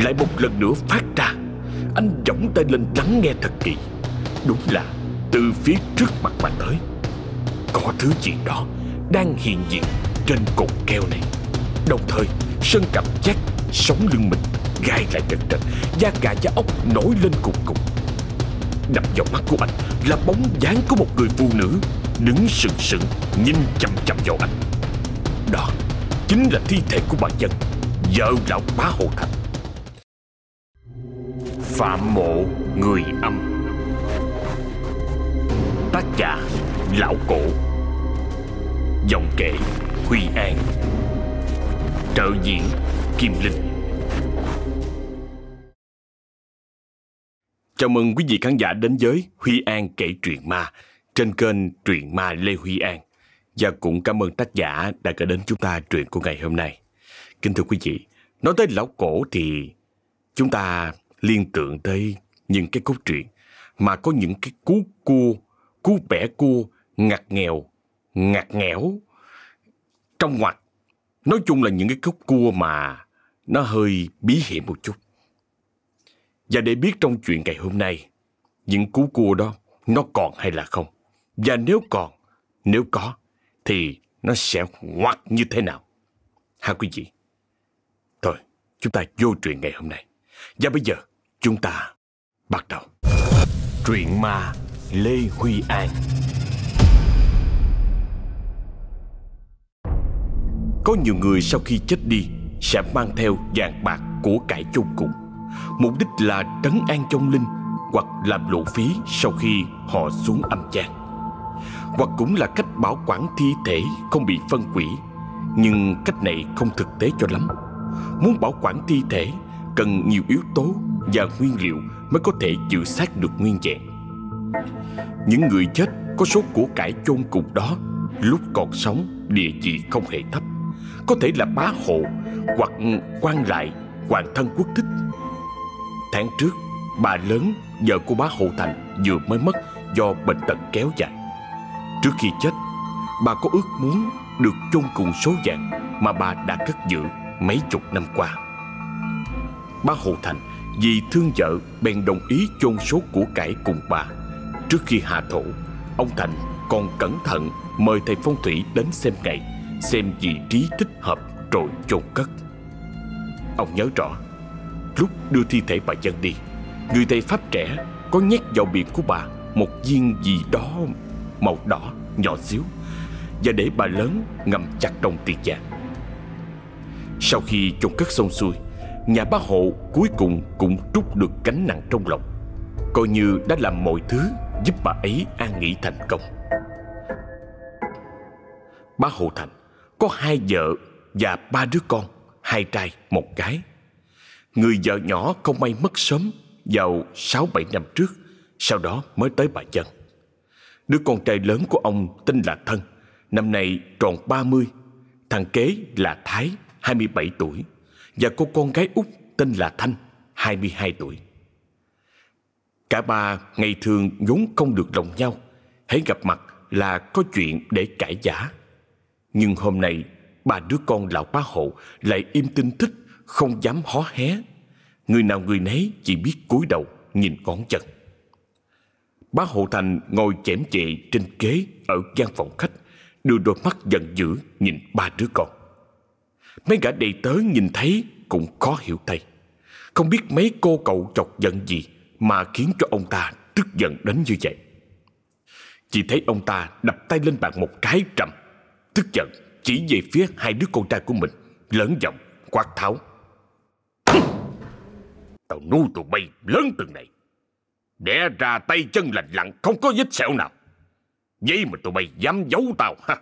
Lại một lần nữa phát ra. Anh giỏng tay lên lắng nghe thật kỹ. Đúng là từ phía trước mặt mà tới. Có thứ gì đó Đang hiện diện trên cột keo này. Đồng thời, Sơn cảm giác sống lưng mình gai lại trật trật Da gà da ốc nổi lên cục cục Đập vào mắt của anh Là bóng dáng của một người phụ nữ Đứng sừng sững, Nhìn chầm chầm vào anh. Đó chính là thi thể của bà dân Vợ lão bá Hồ Thành. Phạm mộ người âm Tác giả Lão Cổ Giọng kể Huy An Trợ diễn Kim Linh Chào mừng quý vị khán giả đến với Huy An kể truyện ma trên kênh Truyện Ma Lê Huy An. Và cũng cảm ơn tác giả đã gửi đến chúng ta truyện của ngày hôm nay. Kính thưa quý vị, nói tới lão cổ thì chúng ta liên tưởng tới những cái cốt truyện mà có những cái cú cua, cú bẻ cua, ngặt nghèo, ngặt nghẽo, trong ngoặt. Nói chung là những cái cúc cua mà nó hơi bí hiểm một chút. Và để biết trong chuyện ngày hôm nay, những cú cua đó nó còn hay là không? Và nếu còn, nếu có, thì nó sẽ ngoặt như thế nào? Ha quý vị? Thôi, chúng ta vô chuyện ngày hôm nay. Và bây giờ, chúng ta bắt đầu. Truyện ma Lê Huy An Có nhiều người sau khi chết đi sẽ mang theo vàng bạc của cải chôn cùng. Mục đích là trấn an trong linh hoặc làm lộ phí sau khi họ xuống âm gian. Hoặc cũng là cách bảo quản thi thể không bị phân hủy. Nhưng cách này không thực tế cho lắm. Muốn bảo quản thi thể cần nhiều yếu tố và nguyên liệu mới có thể giữ xác được nguyên vẹn. Những người chết có số của cải chôn cùng đó, lúc còn sống, địa vị không hề thấp. Có thể là bá hộ hoặc quan lại hoàng thân quốc thích. Tháng trước, bà lớn vợ của bá hộ thành vừa mới mất do bệnh tật kéo dài. Trước khi chết, bà có ước muốn được chôn cùng số vàng mà bà đã cất giữ mấy chục năm qua. Bá hộ thành vì thương vợ bèn đồng ý chôn số của cải cùng bà trước khi hạ thổ ông thành còn cẩn thận mời thầy phong thủy đến xem ngày xem vị trí thích hợp rồi chôn cất. Ông nhớ rõ, lúc đưa thi thể bà dân đi, người thầy Pháp trẻ có nhét vào miệng của bà một viên gì đó màu đỏ nhỏ xíu và để bà lớn ngầm chặt trong tiền vàng. Sau khi chôn cất xong xuôi, nhà bác hộ cuối cùng cũng trút được gánh nặng trong lòng, coi như đã làm mọi thứ giúp bà ấy an nghỉ thành công. Bá Hộ Thành có hai vợ và ba đứa con, hai trai, một gái. Người vợ nhỏ không may mất sớm vào 6-7 năm trước, sau đó mới tới bà Dân. Đứa con trai lớn của ông tên là Thân, năm nay tròn 30, thằng kế là Thái, 27 tuổi, và cô con gái út tên là Thanh, 22 tuổi. Cả ba ngày thường vốn không được lòng nhau, hãy gặp mặt là có chuyện để cãi giả. Nhưng hôm nay Ba đứa con lão bá hộ Lại im tinh thích Không dám hó hé Người nào người nấy chỉ biết cúi đầu Nhìn ngón chân Bá hộ thành ngồi chém chệ trên kế Ở gian phòng khách Đưa đôi mắt giận dữ nhìn ba đứa con Mấy gã đầy tớ nhìn thấy Cũng khó hiểu thay Không biết mấy cô cậu chọc giận gì Mà khiến cho ông ta tức giận đến như vậy. Chỉ thấy ông ta đập tay lên bàn một cái trầm, Tức giận chỉ về phía hai đứa con trai của mình, lớn giọng quát tháo. Tao nuôi tụi bay lớn từng này. Đẻ ra tay chân lành lặn không có vết sẹo nào. Vậy mà tụi bay dám giấu tao, ha.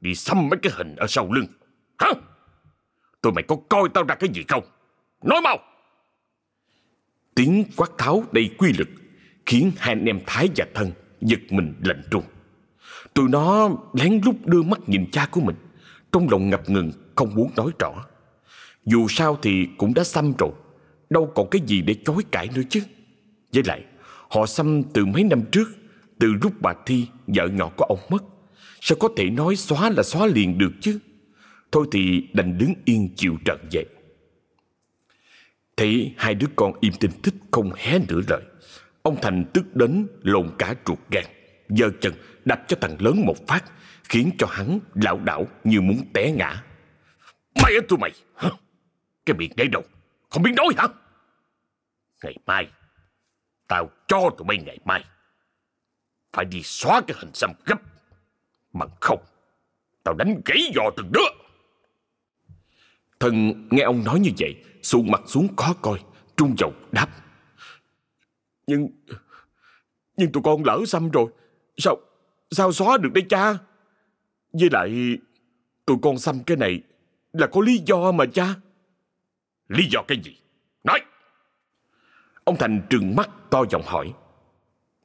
Đi xăm mấy cái hình ở sau lưng. Hả tụi mày có coi tao ra cái gì không? Nói mau! Tiếng quát tháo đầy quy lực khiến hai anh em thái và thân giật mình lạnh trung tụi nó lén lút đưa mắt nhìn cha của mình, trong lòng ngập ngừng, không muốn nói rõ. Dù sao thì cũng đã xăm rồi, Đâu còn cái gì để chối cãi nữa chứ. Với lại, Họ xăm từ mấy năm trước, Từ lúc bà Thi, vợ nhỏ của ông mất. Sao có thể nói xóa là xóa liền được chứ? Thôi thì đành đứng yên chịu trận vậy. Thấy hai đứa con im tin thích không hé nửa lời, Ông Thành tức đến lộn cả ruột gan, giơ chân đập cho thằng lớn một phát, Khiến cho hắn lảo đảo như muốn té ngã. Mày ở tụi mày! Hả? Cái miệng đấy đâu? Không biết nói hả? Ngày mai, Tao cho tụi bay ngày mai. Phải đi xóa cái hình xăm gấp. Bằng không, Tao đánh gãy giò từng đứa. Thần nghe ông nói như vậy Xuống mặt xuống khó coi, Trung giọng đáp. Nhưng Nhưng tụi con lỡ xăm rồi, Sao Sao xóa được đây cha? Với lại, Tụi con xăm cái này Là có lý do mà cha? Lý do cái gì? Nói! Ông Thành trừng mắt, to giọng hỏi.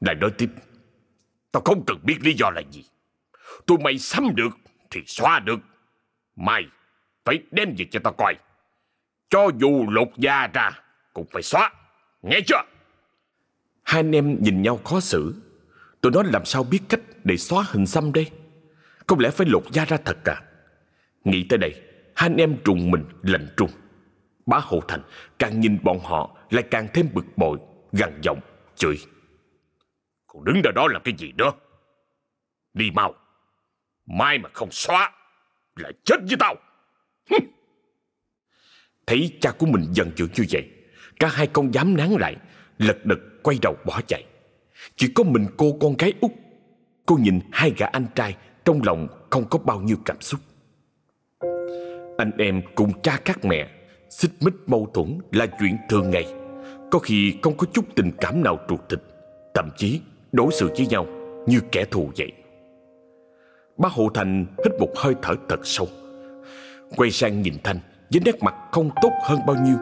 Lại nói tiếp. Tao không cần biết lý do là gì. Tụi mày xăm được Thì xóa được. Mày phải đem việc cho tao coi. Cho dù lột da ra Cũng phải xóa. Nghe chưa? Hai anh em nhìn nhau khó xử. Tụi nó làm sao biết cách để xóa hình xăm đây? Không lẽ phải lột da ra thật à Nghĩ tới đây Hai anh em trùng mình lạnh trùng. Bá Hộ Thành càng nhìn bọn họ Lại càng thêm bực bội Gằn giọng chửi. Còn đứng đó đó làm cái gì nữa? Đi mau. Mai mà không xóa Là chết với tao Thấy cha của mình giận dữ như vậy, Cả hai con dám nán lại, Lật đật quay đầu bỏ chạy. Chỉ có mình cô con gái út, Cô nhìn hai gã anh trai Trong lòng không có bao nhiêu cảm xúc. Anh em cùng cha các mẹ, Xích mích mâu thuẫn là chuyện thường ngày. Có khi không có chút tình cảm nào ruột thịt, Thậm chí đối xử với nhau Như kẻ thù vậy. Bác Hộ Thành hít một hơi thở thật sâu. Quay sang nhìn Thanh, Với nét mặt không tốt hơn bao nhiêu.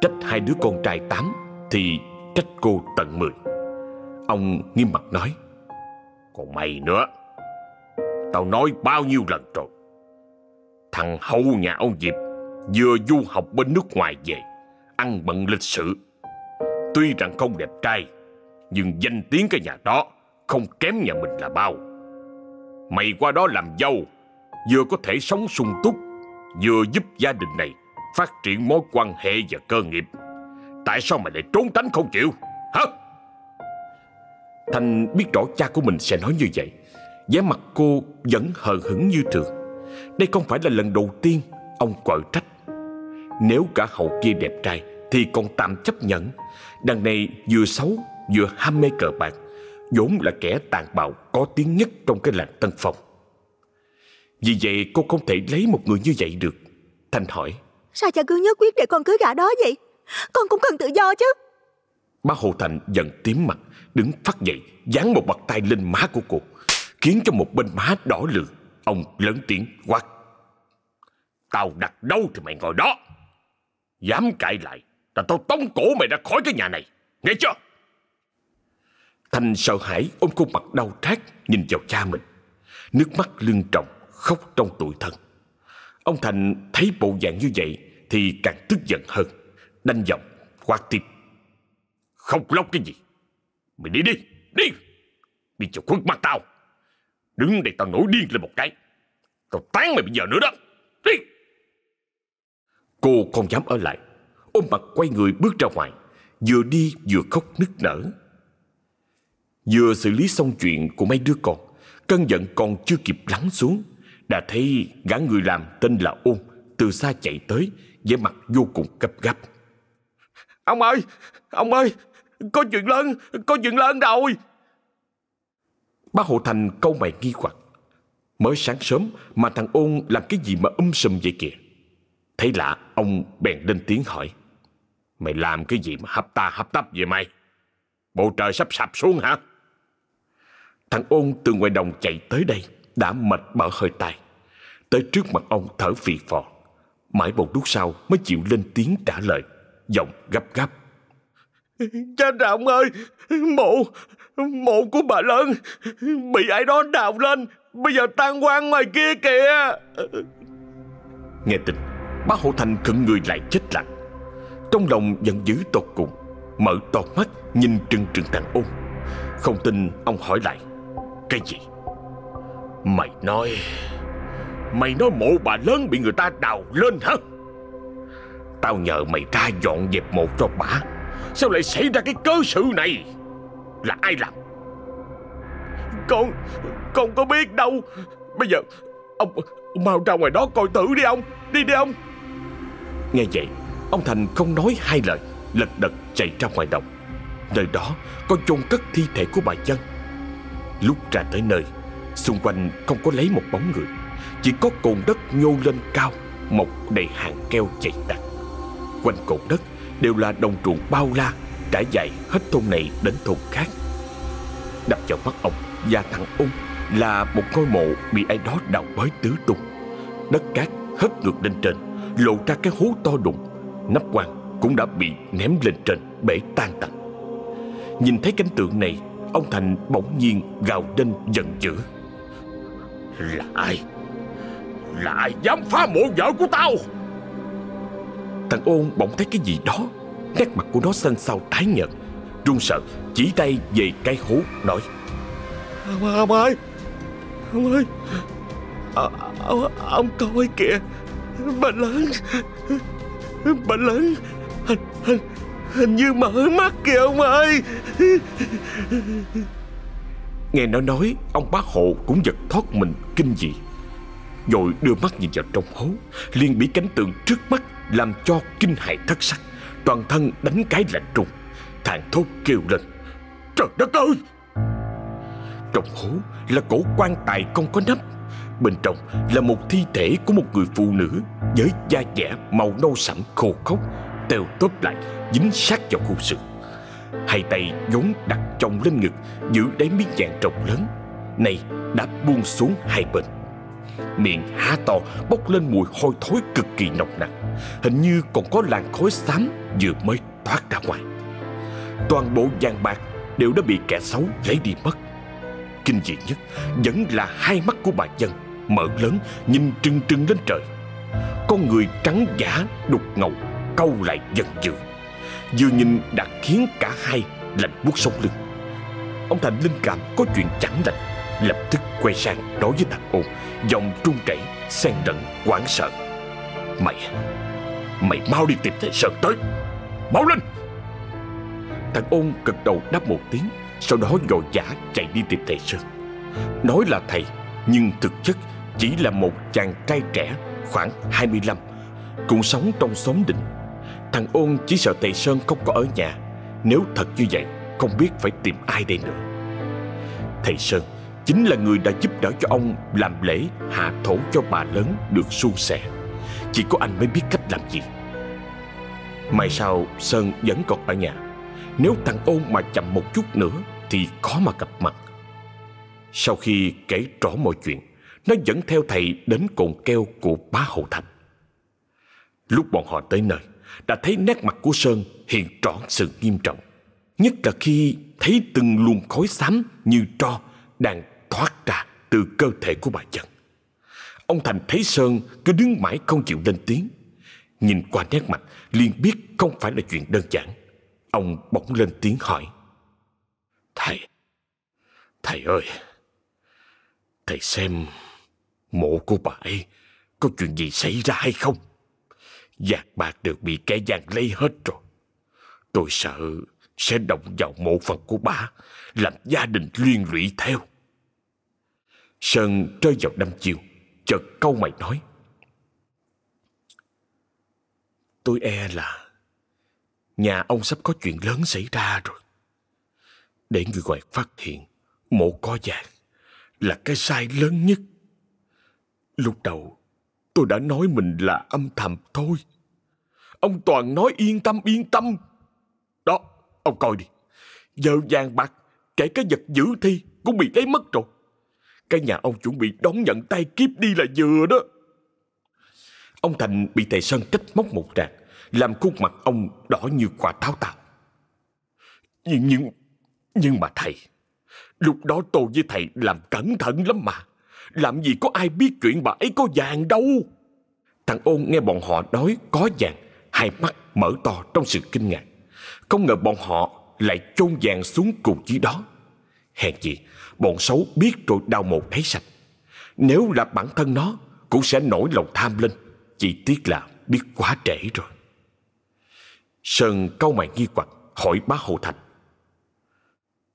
Trách hai đứa con trai tám Thì trách cô tận mười. Ông nghiêm mặt nói, Còn mày nữa. Tao nói bao nhiêu lần rồi. Thằng hậu nhà ông Diệp Vừa du học bên nước ngoài về, Ăn bận lịch sự. Tuy rằng không đẹp trai, Nhưng danh tiếng cái nhà đó Không kém nhà mình là bao. Mày qua đó làm dâu, Vừa có thể sống sung túc Vừa giúp gia đình này Phát triển mối quan hệ và cơ nghiệp. Tại sao mày lại trốn tránh không chịu? Hả? Thành biết rõ cha của mình sẽ nói như vậy. Vẻ mặt cô vẫn hờ hững như thường. Đây không phải là lần đầu tiên Ông quở trách. Nếu cả hậu kia đẹp trai Thì còn tạm chấp nhận. Đằng này vừa xấu, vừa ham mê cờ bạc, vốn là kẻ tàn bạo có tiếng nhất trong cái làng Tân Phong. Vì vậy cô không thể lấy một người như vậy được. Thanh hỏi. Sao cha cứ nhất quyết để con cưới gã đó vậy? Con cũng cần tự do chứ. Bác Hồ Thành giận tím mặt, đứng phát dậy, dán một bật tay lên má của cô, khiến cho một bên má đỏ lừ. Ông lớn tiếng quát. Tao đặt đâu thì mày ngồi đó. Dám cãi lại, là tao tống cổ mày ra khỏi cái nhà này. Nghe chưa? Thanh sợ hãi ôm khuôn mặt đau thắt nhìn vào cha mình. Nước mắt lưng trọng, khóc trong tuổi thân. Ông Thành thấy bộ dạng như vậy thì càng tức giận hơn. Đanh giọng, quát tiếp. Không lóc cái gì. Mày đi đi, đi. Đi cho khuất mặt tao. Đứng đây tao nổi điên lên một cái. Tao tán mày bây giờ nữa đó. Đi. Cô không dám ở lại. Ôm mặt quay người bước ra ngoài. Vừa đi vừa khóc nức nở. Vừa xử lý xong chuyện của mấy đứa con Cơn giận còn chưa kịp lắng xuống đã thấy gã người làm tên là Ôn Từ xa chạy tới vẻ mặt vô cùng gấp gáp. Ông ơi, ông ơi Có chuyện lớn, có chuyện lớn rồi. Bác Hộ Thành câu mày nghi hoặc. Mới sáng sớm mà thằng Ôn làm cái gì mà um sùm vậy kìa. Thấy lạ ông bèn lên tiếng hỏi. Mày làm cái gì mà hấp ta hấp tấp vậy mày? Bộ trời sắp sập xuống hả? Thằng ôn từ ngoài đồng chạy tới đây Đã mệt bở hơi tay. Tới trước mặt ông thở phì phò. Mãi một lúc sau mới chịu lên tiếng trả lời Giọng gấp gáp. Cha Trọng ơi Mộ Mộ của bà lớn Bị ai đó đào lên Bây giờ tan quan ngoài kia kìa. Nghe tin Bác Hộ Thành khựng người lại chết lặng. Trong lòng giận dữ tột cùng Mở to mắt nhìn trừng trừng thằng ôn. Không tin ông hỏi lại cái gì Mày nói Mày nói mộ bà lớn bị người ta đào lên hả? Tao nhờ mày ra dọn dẹp một cho bà, Sao lại xảy ra cái cớ sự này? Là ai làm? Con Con có biết đâu. Bây giờ Ông, ông mau ra ngoài đó coi thử đi ông. Đi đi ông. Nghe vậy Ông Thành không nói hai lời Lật đật chạy ra ngoài đồng. Nơi đó có chôn cất thi thể của bà chân Lúc ra tới nơi Xung quanh không có lấy một bóng người, Chỉ có cồn đất nhô lên cao, Mọc đầy hàng keo chạy đặc Quanh cồn đất đều là đồng ruộng bao la, Trải dài hết thôn này đến thôn khác. Đập vào mắt ông và thằng ung Là một ngôi mộ bị ai đó đào bới tứ tung. Đất cát hất ngược lên trên, Lộ ra cái hố to đùng. Nắp quan cũng đã bị ném lên trên Bể tan tành. Nhìn thấy cảnh tượng này, Ông Thành bỗng nhiên gào lên giận dữ. Là ai? Là ai dám phá mộ vợ của tao? Thằng ôn bỗng thấy cái gì đó Nét mặt của nó xanh xao tái nhợt. Run sợ chỉ tay về cái hố nói. Ông, ông ơi. Ông ơi. À, ông, ông coi kìa. Bà lớn Bà lớn Hình, hình, hình như mở mắt kìa ông ơi. Nghe nó nói, Ông bác hộ cũng giật thoát mình, kinh dị. Rồi đưa mắt nhìn vào trong hố, liền bị cảnh tượng trước mắt Làm cho kinh hại thất sắc. Toàn thân đánh cái lạnh trùng Thằng thốt kêu lên, Trời đất ơi! Trong hố là cổ quan tài không có nắp. Bên trong là một thi thể của một người phụ nữ Với da dẻ màu nâu sẫm khô khốc tèo tóp lại, dính sát vào khu sự Hai tay vốn đặt chồng lên ngực, Giữ đáy miếng vàng rộng lớn. Này, đã buông xuống hai bên. Miệng há to, bốc lên mùi hôi thối cực kỳ nồng nặc. Hình như còn có làn khói xám vừa mới thoát ra ngoài. Toàn bộ vàng bạc đều đã bị kẻ xấu lấy đi mất. Kinh dị nhất, vẫn là hai mắt của bà dân Mở lớn, nhìn trừng trừng lên trời. Con người trắng giả đục ngầu Câu lại dần dường Vừa nhìn đã khiến cả hai lạnh buốt sống lưng. Ông Thành linh cảm có chuyện chẳng lành, Lập tức quay sang nói với thằng ôn, Giọng trung chảy xen lẫn, quảng sợ. Mày Mày mau đi tìm thầy Sơn tới, Mau lên! Thằng ôn gật đầu đáp một tiếng, Sau đó vội vã chạy đi tìm thầy Sơn. Nói là thầy, Nhưng thực chất chỉ là một chàng trai trẻ Khoảng 25 Cũng sống trong xóm định Thằng ôn chỉ sợ thầy Sơn không có ở nhà Nếu thật như vậy Không biết phải tìm ai đây nữa Thầy Sơn chính là người đã giúp đỡ cho ông làm lễ hạ thổ cho bà lớn được suôn sẻ. Chỉ có anh mới biết cách làm gì. Mai sau Sơn vẫn còn ở nhà. Nếu thằng ôn mà chậm một chút nữa thì khó mà gặp mặt. Sau khi kể rõ mọi chuyện, nó dẫn theo thầy đến cồn keo của bá Hậu Thành. Lúc bọn họ tới nơi, đã thấy nét mặt của Sơn hiện rõ sự nghiêm trọng. Nhất là khi thấy từng luồng khói xám như tro đang thoát ra từ cơ thể của bà chân. Ông Thành thấy Sơn cứ đứng mãi không chịu lên tiếng. Nhìn qua nét mặt liền biết không phải là chuyện đơn giản. Ông bỗng lên tiếng hỏi. Thầy, thầy ơi, thầy xem mộ của bà ấy có chuyện gì xảy ra hay không? Giạc bạc được bị kẻ gian lấy hết rồi. Tôi sợ sẽ động vào mộ phần của bà, làm gia đình liên lụy theo. Sơn rơi vào đâm chiều Chợt câu mày nói Tôi e là Nhà ông sắp có chuyện lớn xảy ra rồi Để người ngoài phát hiện Mộ có vàng Là cái sai lớn nhất Lúc đầu Tôi đã nói mình là âm thầm thôi Ông Toàn nói yên tâm yên tâm Đó Ông coi đi Giờ vàng bạc Kể cái vật giữ thi Cũng bị lấy mất rồi cái nhà ông chuẩn bị đón nhận tay kiếp đi là vừa đó. Ông Thành bị thầy Sơn trách móc một tràng, làm khuôn mặt ông đỏ như quả táo tàu. Nhưng, nhưng, nhưng mà thầy, lúc đó tôi với thầy làm cẩn thận lắm mà. Làm gì có ai biết chuyện bà ấy có vàng đâu. Thằng ôn nghe bọn họ nói có vàng, hai mắt mở to trong sự kinh ngạc. Không ngờ bọn họ lại chôn vàng xuống cùng dưới đó. Hèn gì, bọn xấu biết rồi đào một thấy sạch. Nếu là bản thân nó, cũng sẽ nổi lòng tham lên. Chỉ tiếc là biết quá trễ rồi. Sơn câu mày nghi hoặc hỏi bá Hồ Thành.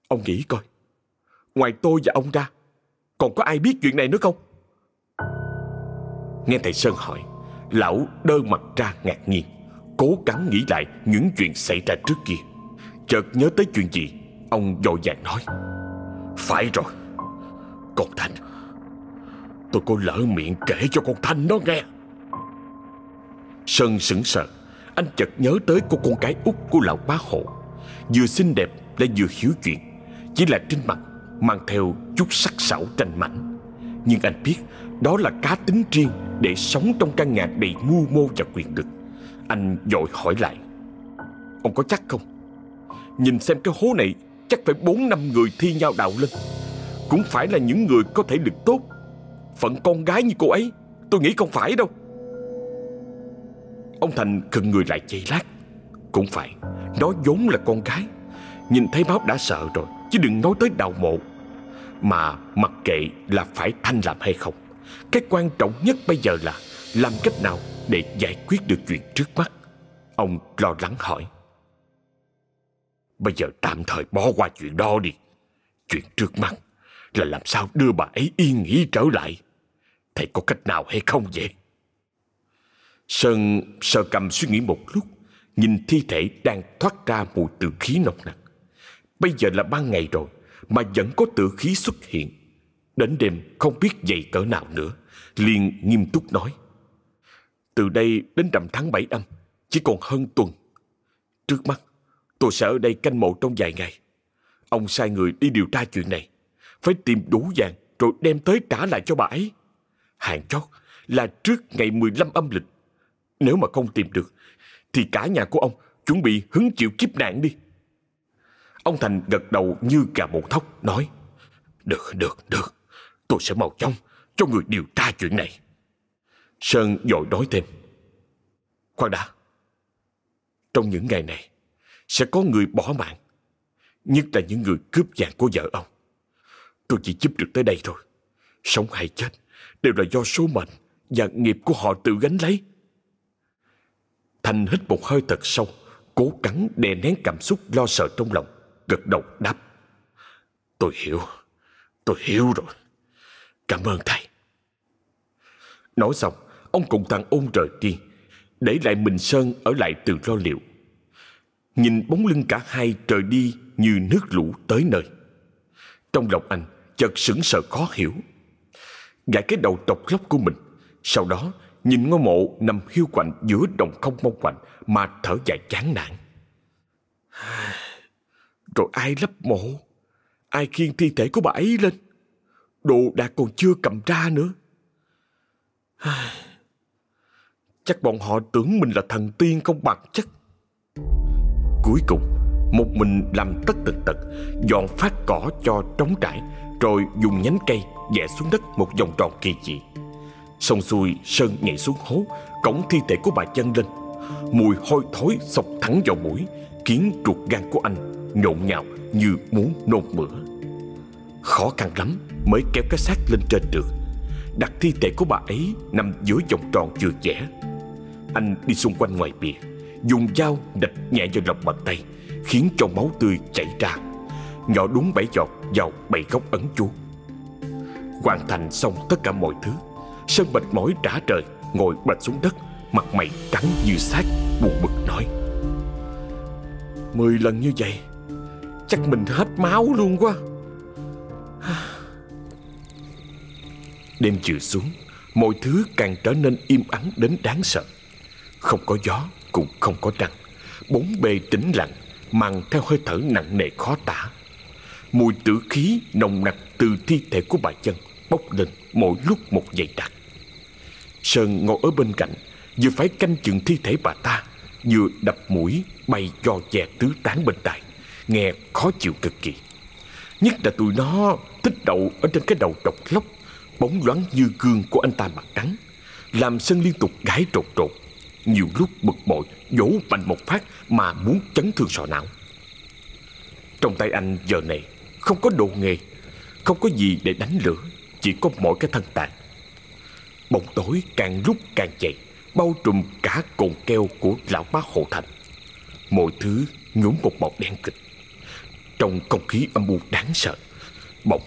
Ông nghĩ coi, ngoài tôi và ông ra, còn có ai biết chuyện này nữa không? Nghe thầy Sơn hỏi, lão đơ mặt ra ngạc nhiên, cố gắng nghĩ lại những chuyện xảy ra trước kia. Chợt nhớ tới chuyện gì, ông vội vàng nói. Phải rồi, con Thanh, tôi có lỡ miệng kể cho con Thanh nó nghe. Sơn sững sờ, anh chợt nhớ tới cô con gái út của lão bá hộ. Vừa xinh đẹp lại vừa hiểu chuyện, chỉ là trên mặt mang theo chút sắc sảo tranh mảnh. Nhưng anh biết đó là cá tính riêng để sống trong căn nhà đầy mưu mô và quyền lực. Anh vội hỏi lại. Ông có chắc không? Nhìn xem cái hố này chắc phải bốn năm người thi nhau đào lên. Cũng phải là những người có thể lực tốt. Phận con gái như cô ấy, tôi nghĩ không phải đâu. Ông Thành khựng người lại chạy lát. Cũng phải, nó vốn là con gái. Nhìn thấy máu đã sợ rồi, chứ đừng nói tới đào mộ. Mà mặc kệ là phải thanh làm hay không Cái quan trọng nhất bây giờ là Làm cách nào để giải quyết được chuyện trước mắt? Ông lo lắng hỏi. Bây giờ tạm thời bỏ qua chuyện đó đi. Chuyện trước mắt Là làm sao đưa bà ấy yên nghỉ trở lại? Thầy có cách nào hay không vậy? Sơn sơ cầm suy nghĩ một lúc Nhìn thi thể đang thoát ra mùi tử khí nồng nặc. Bây giờ là ban ngày rồi mà vẫn có tử khí xuất hiện. Đến đêm không biết dậy cỡ nào nữa, liền nghiêm túc nói. Từ đây đến rằm tháng 7 âm, chỉ còn hơn tuần. Trước mắt, tôi sẽ ở đây canh mộ trong vài ngày. Ông sai người đi điều tra chuyện này. Phải tìm đủ vàng rồi đem tới trả lại cho bà ấy. Hàng chót là trước ngày 15 âm lịch. Nếu mà không tìm được, thì cả nhà của ông chuẩn bị hứng chịu kiếp nạn đi. Ông Thành gật đầu như gà một thóc nói Được, được, được Tôi sẽ mau chóng cho người điều tra chuyện này Sơn dội nói thêm. Khoan đã. Trong những ngày này Sẽ có người bỏ mạng. Nhất là những người cướp vàng của vợ ông. Tôi chỉ giúp được tới đây thôi. Sống hay chết Đều là do số mệnh Và nghiệp của họ tự gánh lấy. Thành hít một hơi thật sâu Cố gắng đè nén cảm xúc lo sợ trong lòng gật đầu đáp. Tôi hiểu, tôi hiểu rồi. Cảm ơn thầy. Nói xong, ông cùng thằng ôn rời đi, để lại mình Sơn ở lại từ lo liệu. Nhìn bóng lưng cả hai trời đi như nước lũ tới nơi. Trong lòng anh chợt sững sờ khó hiểu. Gãi cái đầu tộc lóc của mình, sau đó nhìn ngôi mộ nằm hiu quạnh giữa đồng không mong quạnh mà thở dài chán nản. Rồi ai lấp mộ Ai khiêng thi thể của bà ấy lên Đồ đạc còn chưa cầm ra nữa Chắc bọn họ tưởng mình là thần tiên không bằng chắc Cuối cùng, Một mình làm tất tật tật, Dọn phát cỏ cho trống trải, Rồi dùng nhánh cây vẽ xuống đất một vòng tròn kỳ dị Xong xuôi, Sơn nhảy xuống hố Cổng thi thể của bà chân lên Mùi hôi thối sộc thẳng vào mũi, Khiến ruột gan của anh nhộn nhạo như muốn nôn mửa. Khó khăn lắm mới kéo cái xác lên trên được. Đặt thi thể của bà ấy nằm dưới vòng tròn vừa vẽ. Anh đi xung quanh ngoài bìa, dùng dao đập nhẹ vào lòng bàn tay, khiến cho máu tươi chảy ra. Nhỏ đúng bảy giọt vào bảy góc ấn chú. Hoàn thành xong tất cả mọi thứ, Sơn mệt mỏi trả trời, ngồi bệt xuống đất, mặt mày trắng như xác, buồn bực nói. Mười lần như vậy Chắc mình hết máu luôn quá Đêm chiều xuống Mọi thứ càng trở nên im ắng đến đáng sợ không có gió, Cũng không có trăng. Bốn bề tĩnh lặng, Mang theo hơi thở nặng nề khó tả. Mùi tử khí nồng nặc từ thi thể của bà chân Bốc lên mỗi lúc một dày đặc. Sơn ngồi ở bên cạnh, Vừa phải canh chừng thi thể bà ta, Vừa đập mũi bay do dè tứ tán bên tai, Nghe khó chịu cực kỳ. Nhất là tụi nó thích đậu ở trên cái đầu độc lóc, Bóng loáng như gương của anh ta mặt trắng Làm sơn liên tục gái trột trột. Nhiều lúc bực bội, Vỗ mạnh một phát mà muốn chấn thương sọ não. Trong tay anh giờ này, Không có đồ nghề, Không có gì để đánh lửa, Chỉ có mỗi cái thân tàn. Bóng tối càng lúc càng chạy, Bao trùm cả cồn keo của lão bá hộ thành. Mọi thứ nhuốm một màu đen kịch. Trong không khí âm u đáng sợ, Bỗng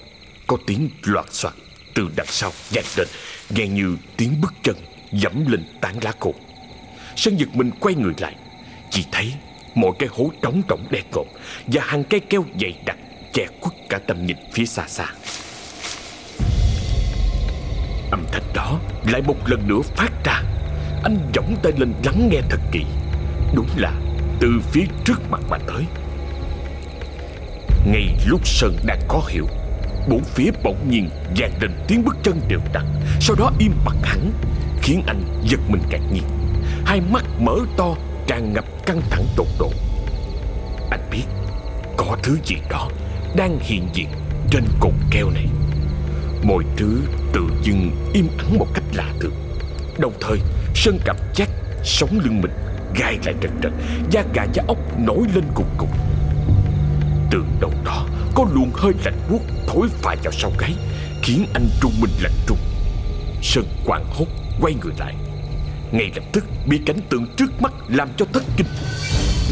có tiếng loạt soạt từ đằng sau vang lên, nghe như tiếng bước chân dẫm lên tán lá cột sơn giật mình quay người lại. Chỉ thấy mọi cái hố trống rỗng đen ngòm và hàng cây keo dày đặc che khuất cả tầm nhìn phía xa xa. Âm thanh đó lại một lần nữa phát ra. Anh giỏng tay lên lắng nghe thật kỹ. Đúng là từ phía trước mặt mà tới. Ngay lúc sơn đang khó hiểu, Bốn phía bỗng nhiên vang lên tiếng bước chân đều đặn. Sau đó im bặt hẳn, Khiến anh giật mình ngạc nhiên. Hai mắt mở to, tràn ngập căng thẳng tột độ. Anh biết Có thứ gì đó Đang hiện diện trên cột keo này. Mọi thứ tự dưng im ắng một cách lạ thường. Đồng thời, Sơn cảm giác sống lưng mình, gai lại trần trần Da gà da ốc nổi lên cục cục. Từ đầu đó, có luồng hơi lạnh buốt thổi phà vào sau gáy, Khiến anh trung mình lạnh trung Sơn quảng hốt quay người lại. Ngay lập tức bị cảnh tượng trước mắt làm cho thất kinh.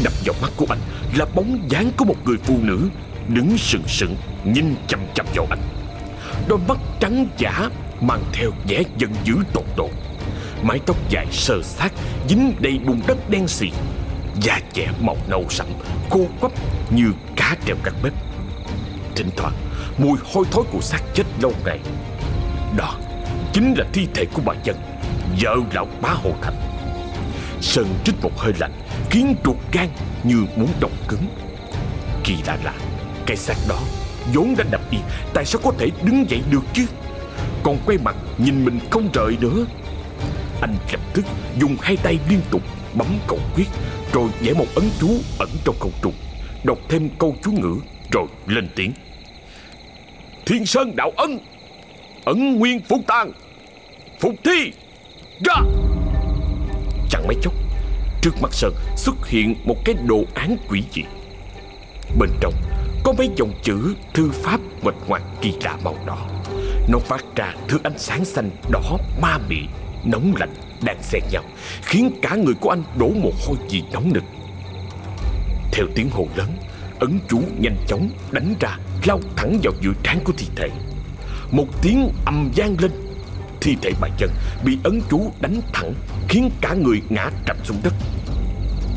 Đập vào mắt của anh là bóng dáng của một người phụ nữ Đứng sừng sững, nhìn chăm chăm vào anh. Đôi mắt trắng giả mang theo vẻ giận dữ tột độ. Mái tóc dài sờ sát, dính đầy bùn đất đen xì. Da trẻ màu nâu sậm khô quắp như cá treo cắt bếp. Thỉnh thoảng, Mùi hôi thối của xác chết lâu ngày. Đó Chính là thi thể của bà dân Vợ lão bá Hồ Thành. Sơn trích một hơi lạnh Khiến ruột gan như muốn động cứng. Kỳ lạ là, Cái xác đó vốn đã nằm yên Tại sao có thể đứng dậy được chứ? Còn quay mặt, nhìn mình không rời nữa. Anh lập tức dùng hai tay liên tục bấm cầu quyết, Rồi vẽ một ấn chú ẩn trong không trung Đọc thêm câu chú ngữ, rồi lên tiếng. Thiên Sơn Đạo Ân, Ẩn Nguyên Phục Tàn Phục Thi. Ra Chẳng mấy chốc, Trước mặt Sơn xuất hiện một cái đồ án quỷ dị. Bên trong có mấy dòng chữ thư pháp mệt ngoạc kỳ lạ màu đỏ. Nó phát ra thứ ánh sáng xanh đỏ ma mị, Nóng lạnh, đang xen nhau, Khiến cả người của anh đổ mồ hôi gì nóng nực. Theo tiếng hồ lớn, ấn chú nhanh chóng đánh ra, lao thẳng vào giữa trán của thi thể. Một tiếng ầm vang lên thi thể bà chân bị ấn chú đánh thẳng, khiến cả người ngã trầm xuống đất.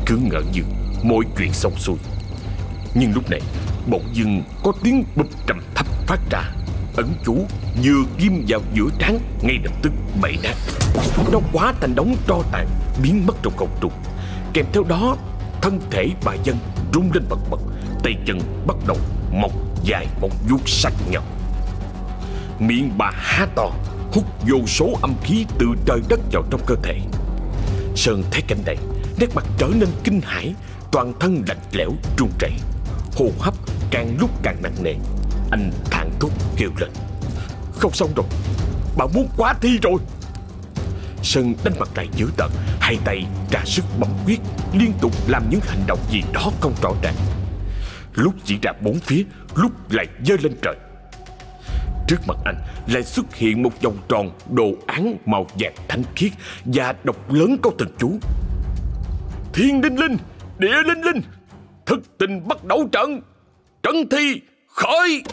Cứ ngỡ như mọi chuyện xong xuôi. Nhưng lúc này, bỗng dưng có tiếng bụp trầm thấp phát ra. Ấn chú vừa ghim vào giữa trán, ngay lập tức bậy nát. Nó quá thành đống tro tàn, biến mất trong không trung. Kèm theo đó, thân thể bà dân rung lên bật bật, tay chân bắt đầu mọc dài một vuốt sắc nhọn. Miệng bà há to hút vô số âm khí từ trời đất vào trong cơ thể. Sơn thấy cảnh này, nét mặt trở nên kinh hãi, toàn thân lạnh lẽo, run rẩy. Hô hấp càng lúc càng nặng nề. Anh thản thốt kêu lên. Không xong rồi, bà muốn quá thi rồi. Sơn đánh mặt lại dữ tợn, Hai tay ra sức bấm quyết, Liên tục làm những hành động gì đó không rõ ràng. Lúc chỉ ra bốn phía, Lúc lại dơ lên trời. Trước mặt anh lại xuất hiện một vòng tròn đồ án màu vàng thanh khiết và độc lớn câu thần chú. Thiên linh linh, địa linh linh, thức tình bắt đầu trận, trận thi khởi.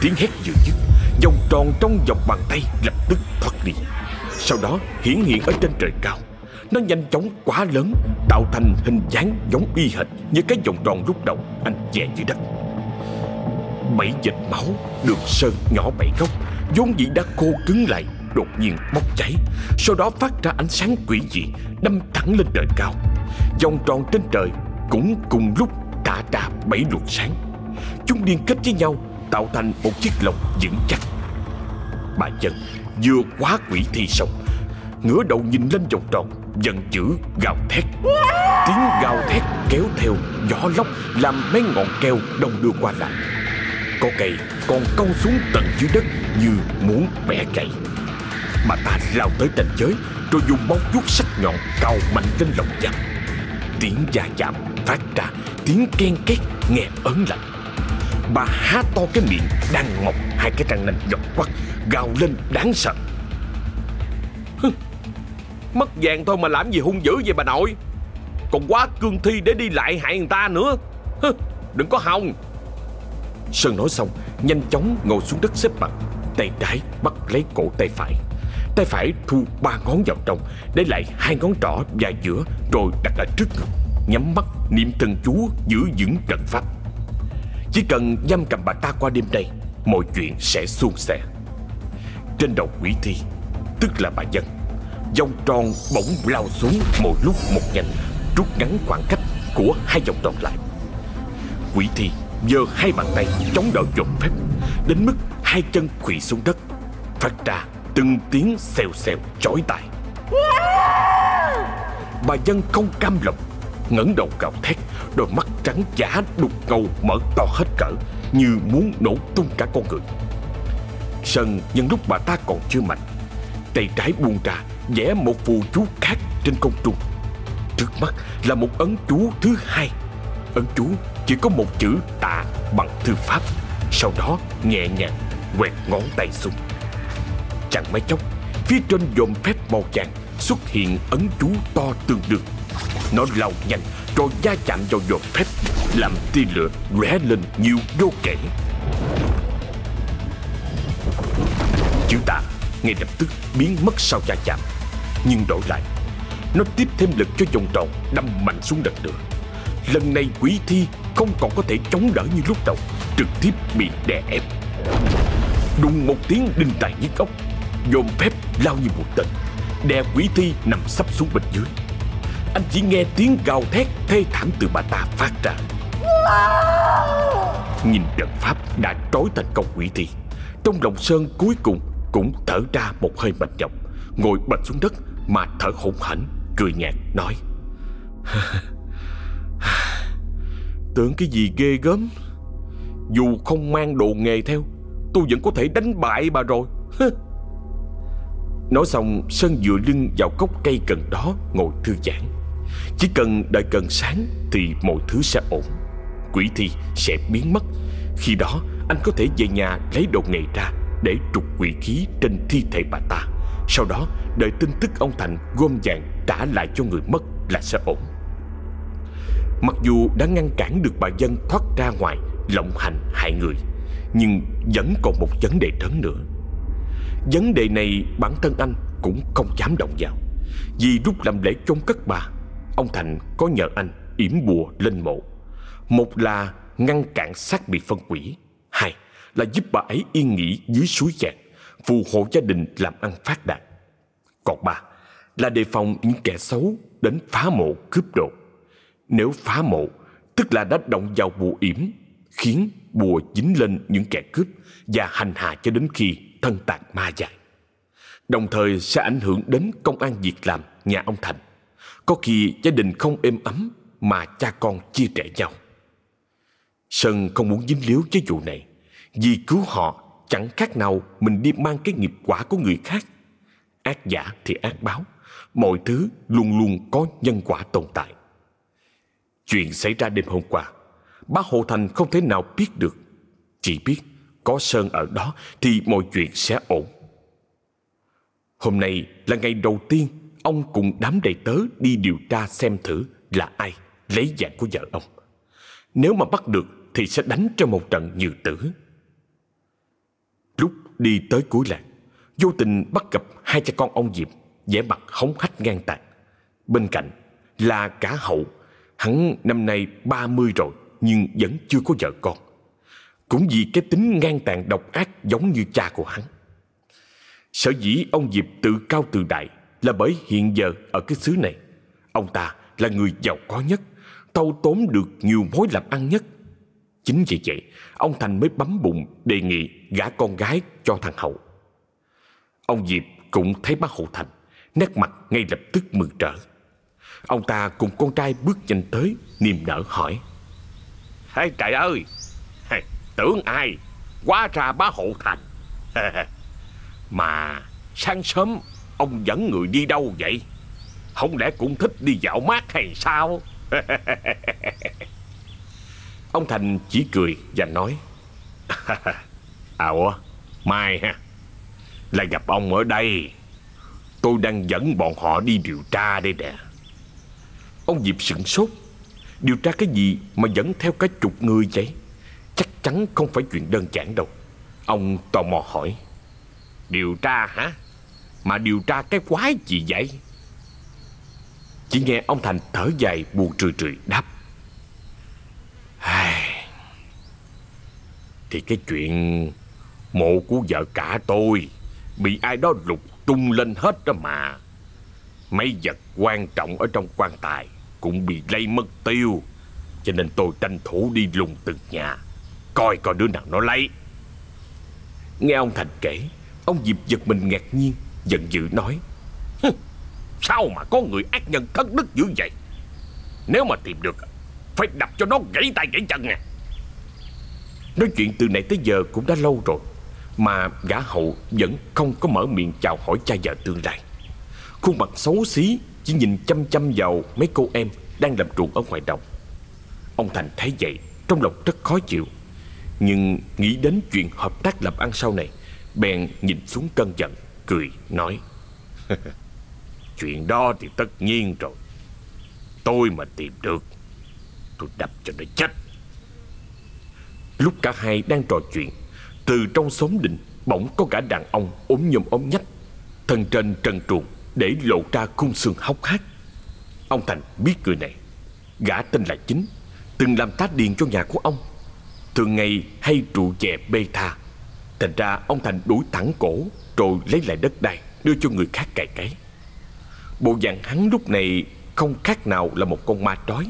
Tiếng hét vừa dứt, vòng tròn trong vòng bàn tay lập tức thoát đi. Sau đó hiển hiện ở trên trời cao Nó nhanh chóng quá lớn Tạo thành hình dáng giống y hệt Như cái vòng tròn lúc đầu anh chè dưới đất Bảy vệt máu được sơn nhỏ bảy góc, vốn dĩ đã khô cứng lại, Đột nhiên bốc cháy. Sau đó phát ra ánh sáng quỷ dị, Đâm thẳng lên trời cao. Vòng tròn trên trời cũng cùng lúc tả ra bảy luồng sáng. Chúng liên kết với nhau, Tạo thành một chiếc lồng vững chắc. Bà chân vừa quá quỷ thi xong ngửa đầu nhìn lên vòng tròn, giận dữ gào thét. Tiếng gào thét kéo theo gió lốc, làm mấy ngọn keo đông đưa qua lại có cây, còn cong xuống tận dưới đất như muốn bẻ gãy. Mà ta lao tới tranh giới, rồi dùng móng vuốt sắc nhọn cào mạnh lên lồng giam tiếng da chạm phát ra, tiếng ken két nghe ớn lạnh. Bà há to cái miệng đang mọc hai cái răng nanh dọc quắt, gào lên đáng sợ. Mất vàng thôi mà làm gì hung dữ vậy bà nội? Còn quá cương thi để đi lại hại người ta nữa. Đừng có hòng. Sơn nói xong, Nhanh chóng ngồi xuống đất xếp bằng, Tay trái bắt lấy cổ tay phải. Tay phải thu ba ngón vào trong, Để lại hai ngón trỏ và giữa, Rồi đặt ở trước ngực, Nhắm mắt niệm thần chú giữ vững trận pháp. Chỉ cần giam cầm bà ta qua đêm nay, Mọi chuyện sẽ suôn sẻ. Trên đầu quỷ thi, Tức là bà dân Dòng tròn bỗng lao xuống Một lúc một nhanh, Rút ngắn khoảng cách của hai dòng tròn lại. Quỷ thi giơ hai bàn tay, chống đỡ dồn phép. Đến mức hai chân quỳ xuống đất, Phát ra từng tiếng xèo xèo chói tai. Bà dân không cam lòng, ngẩng đầu gào thét, Đôi mắt trắng giả đục ngầu mở to hết cỡ, Như muốn nổ tung cả con người. Sơn nhân lúc bà ta còn chưa mạnh, Tay trái buông ra, vẽ một phù chú khác trên không trung. Trước mắt là một ấn chú thứ hai. Ấn chú chỉ có một chữ tạ bằng thư pháp. Sau đó, nhẹ nhàng quẹt ngón tay xuống. Chẳng mấy chốc Phía trên dồn phép màu vàng, Xuất hiện ấn chú to tương đương. Nó lao nhanh, Rồi gia chạm vào dồn phép, Làm tia lửa lóe lên nhiều vô kể. Chữ tạ ngay lập tức biến mất sau gia chạm, Nhưng đổi lại, Nó tiếp thêm lực cho vòng tròn đâm mạnh xuống đất nữa. Lần này, quỷ thi không còn có thể chống đỡ như lúc đầu. Trực tiếp bị đè ép. Đùng một tiếng, đinh tài nhức ốc Dồn phép lao như một tên Đè quỷ thi nằm sắp xuống bên dưới. Anh chỉ nghe tiếng gào thét thê thảm từ bà ta phát ra. Nhìn trận pháp đã trói thành công quỷ thi. Trong lòng Sơn cuối cùng cũng thở ra một hơi mệt nhọc. Ngồi bệt xuống đất mà thở hổn hển, Cười nhạt, nói. Tưởng cái gì ghê gớm. Dù không mang đồ nghề theo, Tôi vẫn có thể đánh bại bà rồi. Nói xong, Sơn dựa lưng vào gốc cây gần đó, Ngồi thư giãn. Chỉ cần đợi gần sáng Thì mọi thứ sẽ ổn. Quỷ thi sẽ biến mất. Khi đó, anh có thể về nhà lấy đồ nghề ra Để trục quỷ khí trên thi thể bà ta. Sau đó, đợi tin tức ông Thành gom vàng trả lại cho người mất là sẽ ổn. Mặc dù đã ngăn cản được bà dân thoát ra ngoài, lộng hành hại người, Nhưng vẫn còn một vấn đề lớn nữa. Vấn đề này bản thân anh cũng không dám động vào. Vì lúc làm lễ chôn cất bà, Ông Thành có nhờ anh yểm bùa lên mộ. Một là ngăn cản xác bị phân quỷ Hai là giúp bà ấy yên nghỉ dưới suối vàng Phù hộ gia đình làm ăn phát đạt. Còn ba là đề phòng những kẻ xấu đến phá mộ cướp đồ nếu phá mộ, Tức là đã động vào bùa yểm, Khiến bùa dính lên những kẻ cướp Và hành hạ cho đến khi thân tàn ma dại. Đồng thời sẽ ảnh hưởng đến công an việc làm nhà ông Thành. Có khi gia đình không êm ấm Mà cha con chia rẽ nhau. Sơn không muốn dính líu với vụ này, Vì cứu họ chẳng khác nào Mình đi mang cái nghiệp quả của người khác. Ác giả thì ác báo, Mọi thứ luôn luôn có nhân quả tồn tại. Chuyện xảy ra đêm hôm qua, Bác Hồ Thành không thể nào biết được. Chỉ biết có Sơn ở đó Thì mọi chuyện sẽ ổn. Hôm nay là ngày đầu tiên Ông cùng đám đầy tớ đi điều tra xem thử là ai lấy dạng của vợ ông. Nếu mà bắt được thì sẽ đánh cho một trận như tử. Lúc đi tới cuối làng, Vô tình bắt gặp hai cha con ông Diệp vẻ mặt hống hách ngang tàn. Bên cạnh là cả hậu Hắn năm nay 30 rồi nhưng vẫn chưa có vợ con. Cũng vì cái tính ngang tàn độc ác giống như cha của hắn. Sở dĩ ông Diệp tự cao tự đại là bởi hiện giờ ở cái xứ này, ông ta là người giàu có nhất, tâu tốn được nhiều mối làm ăn nhất. Chính vì vậy, ông Thành mới bấm bụng đề nghị gả con gái cho thằng Hậu. Ông Diệp cũng thấy bác Hậu Thành, nét mặt ngay lập tức mừng trở. Ông ta cùng con trai bước nhanh tới Niềm nở hỏi. Hey, Trời ơi! Hey, Tưởng ai? Quá ra bá hộ thành. Mà sáng sớm Ông dẫn người đi đâu vậy? Không lẽ cũng thích đi dạo mát hay sao? Ông Thành chỉ cười và nói. À ủa? Mai ha? Là gặp ông ở đây. Tôi đang dẫn bọn họ đi điều tra đây nè Ông Diệp sửng sốt. Điều tra cái gì mà dẫn theo cả chục người vậy? Chắc chắn không phải chuyện đơn giản đâu. Ông tò mò hỏi. Điều tra hả? Mà điều tra cái quái gì vậy? Chỉ nghe ông Thành thở dài buồn trừ trừ đáp. Thì cái chuyện Mộ của vợ cả tôi Bị ai đó lục tung lên hết đó mà. Mấy vật quan trọng ở trong quan tài. Cũng bị lây mất tiêu. Cho nên tôi tranh thủ đi lùng từng nhà, Coi coi đứa nào nó lấy. Nghe ông Thành kể, Ông Diệp giật mình ngạc nhiên, Giận dữ nói Sao mà có người ác nhân thất đức dữ vậy? Nếu mà tìm được, Phải đập cho nó gãy tay gãy chân nè. Nói chuyện từ nãy tới giờ cũng đã lâu rồi, Mà gã hậu vẫn không có mở miệng chào hỏi cha vợ tương lai. Khuôn mặt xấu xí chỉ nhìn chăm chăm vào mấy cô em Đang làm ruộng ở ngoài đồng. Ông Thành thấy vậy, Trong lòng rất khó chịu. Nhưng nghĩ đến chuyện hợp tác làm ăn sau này, Bèn nhìn xuống cơn giận, Cười, nói, Chuyện đó thì tất nhiên rồi. Tôi mà tìm được, Tôi đập cho nó chết. Lúc cả hai đang trò chuyện, Từ trong xóm đình Bỗng có cả đàn ông ốm nhôm ốm nhách, Thân trên trần truồng. Để lộ ra khung xương hốc hác. Ông Thành biết người này. Gã tên là Chính, Từng làm tá điền cho nhà của ông. Thường ngày hay trụ chè bê tha. Thành ra ông Thành đuổi thẳng cổ Rồi lấy lại đất đai, Đưa cho người khác cày cấy Bộ dạng hắn lúc này Không khác nào là một con ma trói.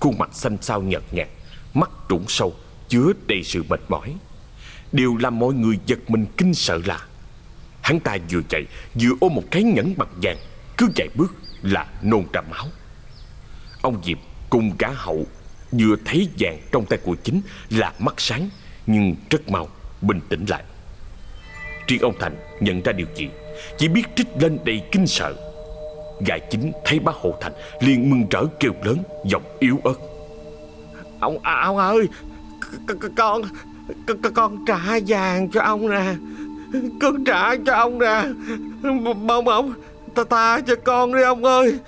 Khuôn mặt xanh xao nhợt nhạt, Mắt trũng sâu, Chứa đầy sự mệt mỏi. Điều làm mọi người giật mình kinh sợ là Hắn ta vừa chạy Vừa ôm một cái nhẫn bằng vàng Cứ chạy bước là nôn ra máu. Ông Diệp cùng cả hậu Vừa thấy vàng trong tay của chính Là mắt sáng Nhưng rất mau bình tĩnh lại. Riêng ông Thành nhận ra điều gì? Chỉ biết trích lên đầy kinh sợ. Gã chính thấy bác Hồ Thành liền mừng rỡ kêu lớn Giọng yếu ớt. Ông, à, ông ơi Con Con, con trả vàng cho ông nè. Con trả cho ông nè. Mong ông, Ta tha cho con đi ông ơi.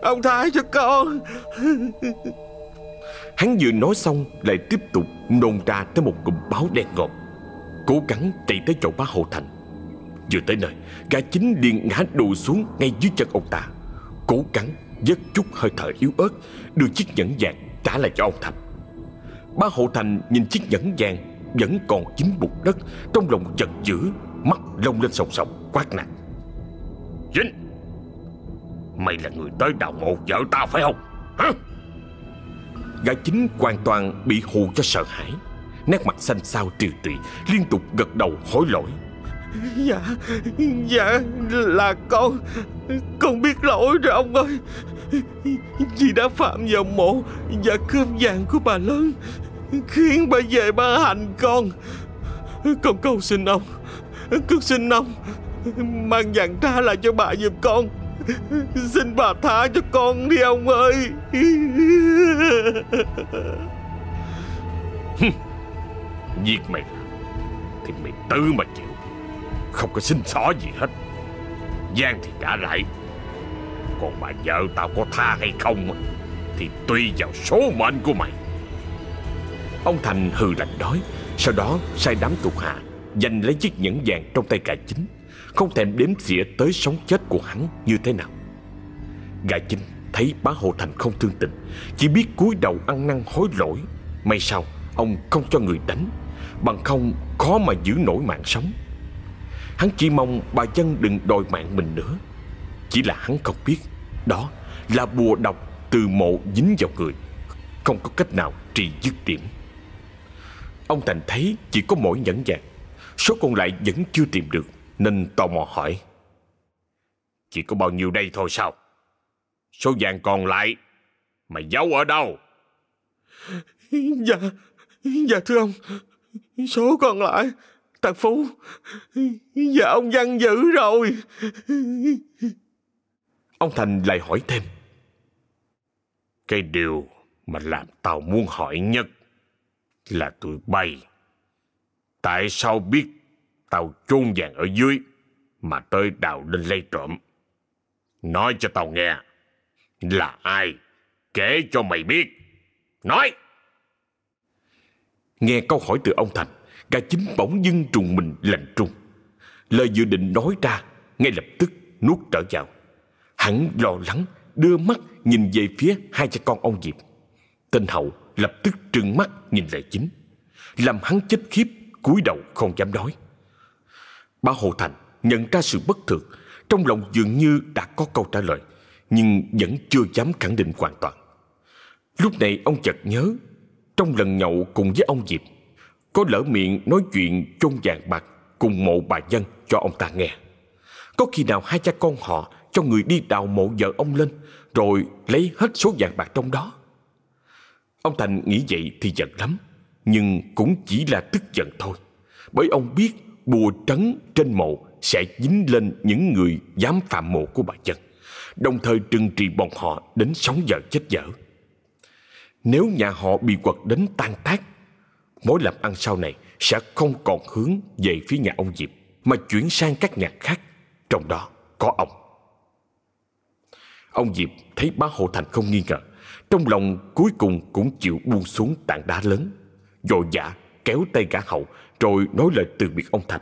Ông tha cho con. Hắn vừa nói xong Lại tiếp tục nôn ra tới một cụm báo đen ngọt Cố gắng chạy tới chỗ bá Hồ Thành. Vừa tới nơi Gã chính liền ngã đù xuống ngay dưới chân ông ta. Cố gắng vớt chút hơi thở yếu ớt, Đưa chiếc nhẫn vàng trả lại cho ông Thành. Bá Hộ Thành nhìn chiếc nhẫn vàng vẫn còn dính bụt đất, Trong lòng giận dữ, Mắt lông lên sòng sòng, quát nạt. Vinh, Mày là người tới đào mộ vợ tao phải không? Hả? Gã chính hoàn toàn bị hù cho sợ hãi, Nét mặt xanh xao triều tụy Liên tục gật đầu hối lỗi. Dạ Dạ là con Con biết lỗi rồi ông ơi. Vì đã phạm vào mộ Và cơm vàng của bà lớn Khiến bà về ba hành con. Con cầu xin ông. Cứ xin ông Mang vàng ra lại cho bà giùm con. Xin bà tha cho con đi ông ơi. Giết mày Thì mày tự mà chịu. Không có xin xó gì hết. Giang thì trả lại Còn bà vợ tao có tha hay không, Thì tùy vào số mệnh của mày Ông Thành hừ lạnh nói, Sau đó sai đám thuộc hạ Giành lấy chiếc nhẫn vàng trong tay cả chính, Không thèm đếm xỉa tới sống chết của hắn như thế nào. Gà chính thấy bá Hồ Thành không thương tình, Chỉ biết cúi đầu ăn năn hối lỗi. May sao, ông không cho người đánh, Bằng không khó mà giữ nổi mạng sống. Hắn chỉ mong bà dân đừng đòi mạng mình nữa. Chỉ là hắn không biết, Đó là bùa độc từ mộ dính vào người, Không có cách nào trị dứt điểm. Ông Thành thấy chỉ có mỗi nhẫn vàng Số còn lại vẫn chưa tìm được Nên tò mò hỏi. Chỉ có bao nhiêu đây thôi sao? Số vàng còn lại Mày giấu ở đâu? Dạ Dạ thưa ông Số còn lại Thằng Phú Dạ ông văn dữ rồi. Ông Thành lại hỏi thêm. Cái điều mà làm tao muốn hỏi nhất là tụi bay Tại sao biết Tao chôn vàng ở dưới Mà tới đào lên lấy trộm Nói cho tao nghe Là ai? Kể cho mày biết. Nói! Nghe câu hỏi từ ông Thành, gà chính bỗng dưng trùng mình lạnh trung. Lời dự định nói ra, ngay lập tức nuốt trở vào. Hắn lo lắng, đưa mắt nhìn về phía hai cha con ông Diệp. Tên hậu lập tức trừng mắt nhìn lại chính. Làm hắn chết khiếp, cúi đầu không dám nói. Bà Hồ Thành nhận ra sự bất thường, trong lòng dường như đã có câu trả lời, nhưng vẫn chưa dám khẳng định hoàn toàn. Lúc này ông chợt nhớ, trong lần nhậu cùng với ông Diệp, có lỡ miệng nói chuyện chôn vàng bạc cùng mộ bà dân cho ông ta nghe. Có khi nào hai cha con họ cho người đi đào mộ vợ ông lên rồi lấy hết số vàng bạc trong đó? Ông Thành nghĩ vậy thì giận lắm, nhưng cũng chỉ là tức giận thôi. Bởi ông biết bùa trấn trên mộ sẽ dính lên những người dám phạm mộ của bà dân, đồng thời trừng trị bọn họ đến sống giờ chết dở. Nếu nhà họ bị quật đến tan tác, mối làm ăn sau này sẽ không còn hướng về phía nhà ông Diệp, mà chuyển sang các nhà khác, trong đó có ông. Ông Diệp thấy bá Hộ Thành không nghi ngờ, trong lòng cuối cùng cũng chịu buông xuống tảng đá lớn, dội dã kéo tay gã hậu rồi nói lời từ biệt ông Thành.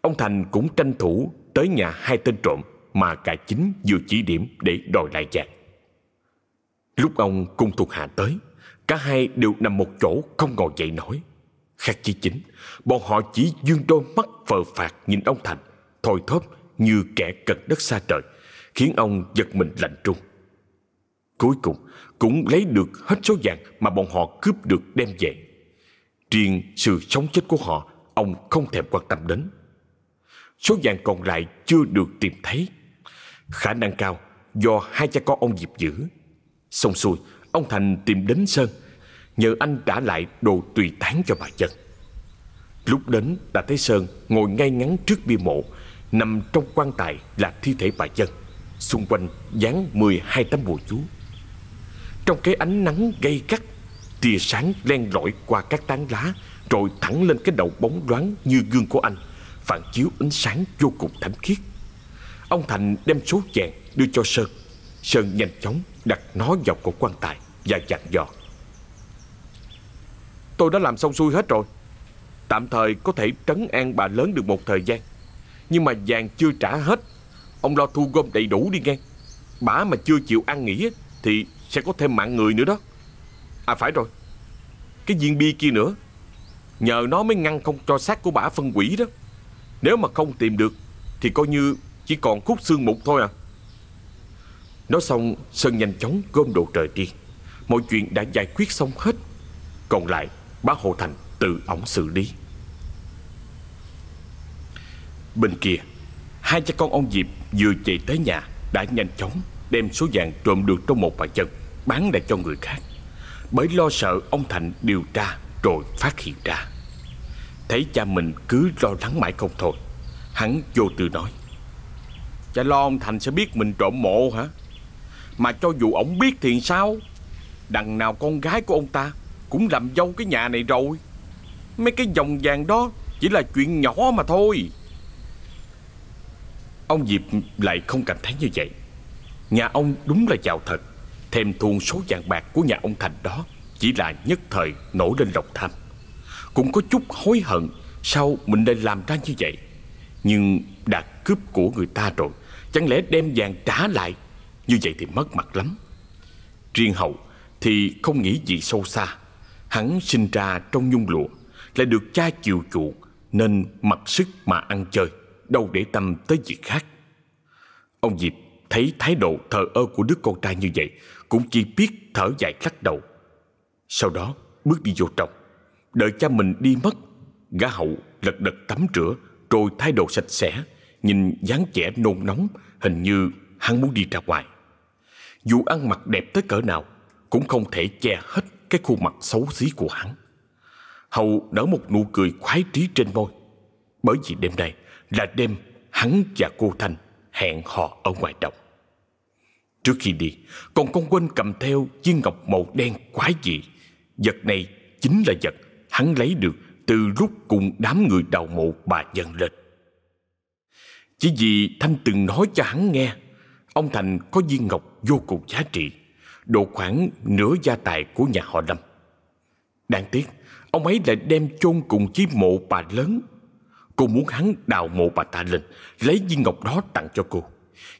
Ông Thành cũng tranh thủ tới nhà hai tên trộm mà cả chính vừa chỉ điểm để đòi lại vàng. Lúc ông cùng thuộc hạ tới, cả hai đều nằm một chỗ không ngồi dậy nổi. Khác chi chính, bọn họ chỉ dương đôi mắt phờ phạt nhìn ông Thành, thôi thóp như kẻ cật đất xa trời, khiến ông giật mình lạnh trung. Cuối cùng, cũng lấy được hết số vàng mà bọn họ cướp được đem về. Riêng sự sống chết của họ, ông không thèm quan tâm đến. Số vàng còn lại chưa được tìm thấy. Khả năng cao do hai cha con ông dịp giữ. Xong xuôi, ông Thành tìm đến Sơn, nhờ anh trả lại đồ tùy tán cho bà chân. Lúc đến đã thấy Sơn ngồi ngay ngắn trước bia mộ, nằm trong quan tài là thi thể bà chân. Xung quanh dán 12 tấm bùa chú. Trong cái ánh nắng gay gắt, tia sáng len lỏi qua các tán lá, rồi thẳng lên cái đầu bóng đoán như gương của anh, phản chiếu ánh sáng vô cùng thánh khiết. Ông Thành đem số vàng đưa cho Sơn. Sơn nhanh chóng đặt nó vào cổ quan tài và dặn dò. Tôi đã làm xong xuôi hết rồi. Tạm thời có thể trấn an bà lớn được một thời gian. Nhưng mà vàng chưa trả hết. Ông lo thu gom đầy đủ đi nghe. Bà mà chưa chịu ăn nghỉ thì sẽ có thêm mạng người nữa đó. À phải rồi. Cái viên bi kia nữa. Nhờ nó mới ngăn không cho xác của bà phân quỷ đó. Nếu mà không tìm được, thì coi như chỉ còn khúc xương mục thôi à. Nói xong, Sơn nhanh chóng gom đồ trời đi Mọi chuyện đã giải quyết xong hết Còn lại, bá Hồ Thành tự ổng xử lý Bên kia, Hai cha con ông Diệp vừa chạy tới nhà Đã nhanh chóng đem số vàng trộm được trong một bà chân Bán lại cho người khác. Bởi lo sợ ông Thành điều tra Rồi phát hiện ra. Thấy cha mình cứ lo lắng mãi không thôi, Hắn vô tư nói Cha lo ông Thành sẽ biết mình trộm mộ hả? Mà cho dù ổng biết thì sao? Đằng nào con gái của ông ta Cũng làm dâu cái nhà này rồi. Mấy cái dòng vàng đó Chỉ là chuyện nhỏ mà thôi. Ông Diệp lại không cảm thấy như vậy. Nhà ông đúng là giàu thật. Thêm thuôn số vàng bạc của nhà ông Thành đó Chỉ là nhất thời nổi lên lòng tham. Cũng có chút hối hận Sao mình lại làm ra như vậy. Nhưng đã cướp của người ta rồi, Chẳng lẽ đem vàng trả lại? Như vậy thì mất mặt lắm. Riêng hậu thì không nghĩ gì sâu xa. Hắn sinh ra trong nhung lụa, Lại được cha chiều chuộng, Nên mặc sức mà ăn chơi, Đâu để tâm tới việc khác. Ông Diệp thấy thái độ thờ ơ của đứa con trai như vậy, Cũng chỉ biết thở dài lắc đầu. Sau đó, bước đi vô trong. Đợi cha mình đi mất, Gã hậu lật đật tắm rửa Rồi thay đồ sạch sẽ, Nhìn dáng trẻ nôn nóng, Hình như hắn muốn đi ra ngoài. Dù ăn mặc đẹp tới cỡ nào, Cũng không thể che hết Cái khuôn mặt xấu xí của hắn. Hậu nở một nụ cười khoái trí trên môi. Bởi vì đêm nay Là đêm hắn và cô Thanh Hẹn hò ở ngoài đồng Trước khi đi Còn con quên cầm theo viên ngọc màu đen quái dị Vật này chính là vật Hắn lấy được từ lúc cùng đám người đào mộ bà dần lên chỉ vì Thanh từng nói cho hắn nghe Ông Thành có viên ngọc vô cùng giá trị, độ khoảng nửa gia tài của nhà họ Lâm. Đáng tiếc, ông ấy lại đem chôn cùng chiếc mộ bà lớn. Cô muốn hắn đào mộ bà ta lên, lấy viên ngọc đó tặng cho cô.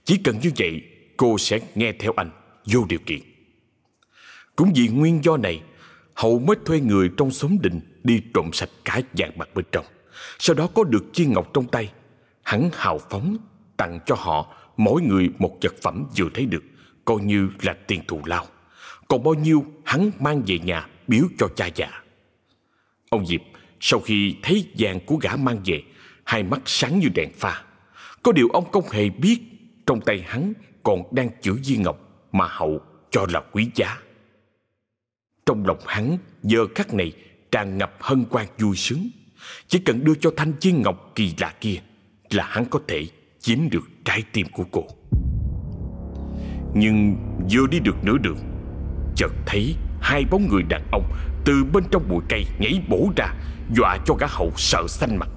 Chỉ cần như vậy, cô sẽ nghe theo anh, vô điều kiện. Cũng vì nguyên do này, Hậu mới thuê người trong xóm đình đi trộm sạch cả vàng bạc bên trong. Sau đó có được chiên ngọc trong tay, hắn hào phóng tặng cho họ mỗi người một vật phẩm vừa thấy được, coi như là tiền thù lao. Còn bao nhiêu hắn mang về nhà biếu cho cha già. Ông Diệp sau khi thấy vàng của gã mang về, hai mắt sáng như đèn pha. Có điều ông không hề biết trong tay hắn còn đang chữ viên ngọc mà hậu cho là quý giá. Trong lòng hắn giờ khắc này tràn ngập hân hoan vui sướng. Chỉ cần đưa cho thanh chiên ngọc kỳ lạ kia là hắn có thể chiếm được trái tim của cô. Nhưng vừa đi được nửa đường, chợt thấy hai bóng người đàn ông từ bên trong bụi cây nhảy bổ ra, dọa cho gã hậu sợ xanh mặt.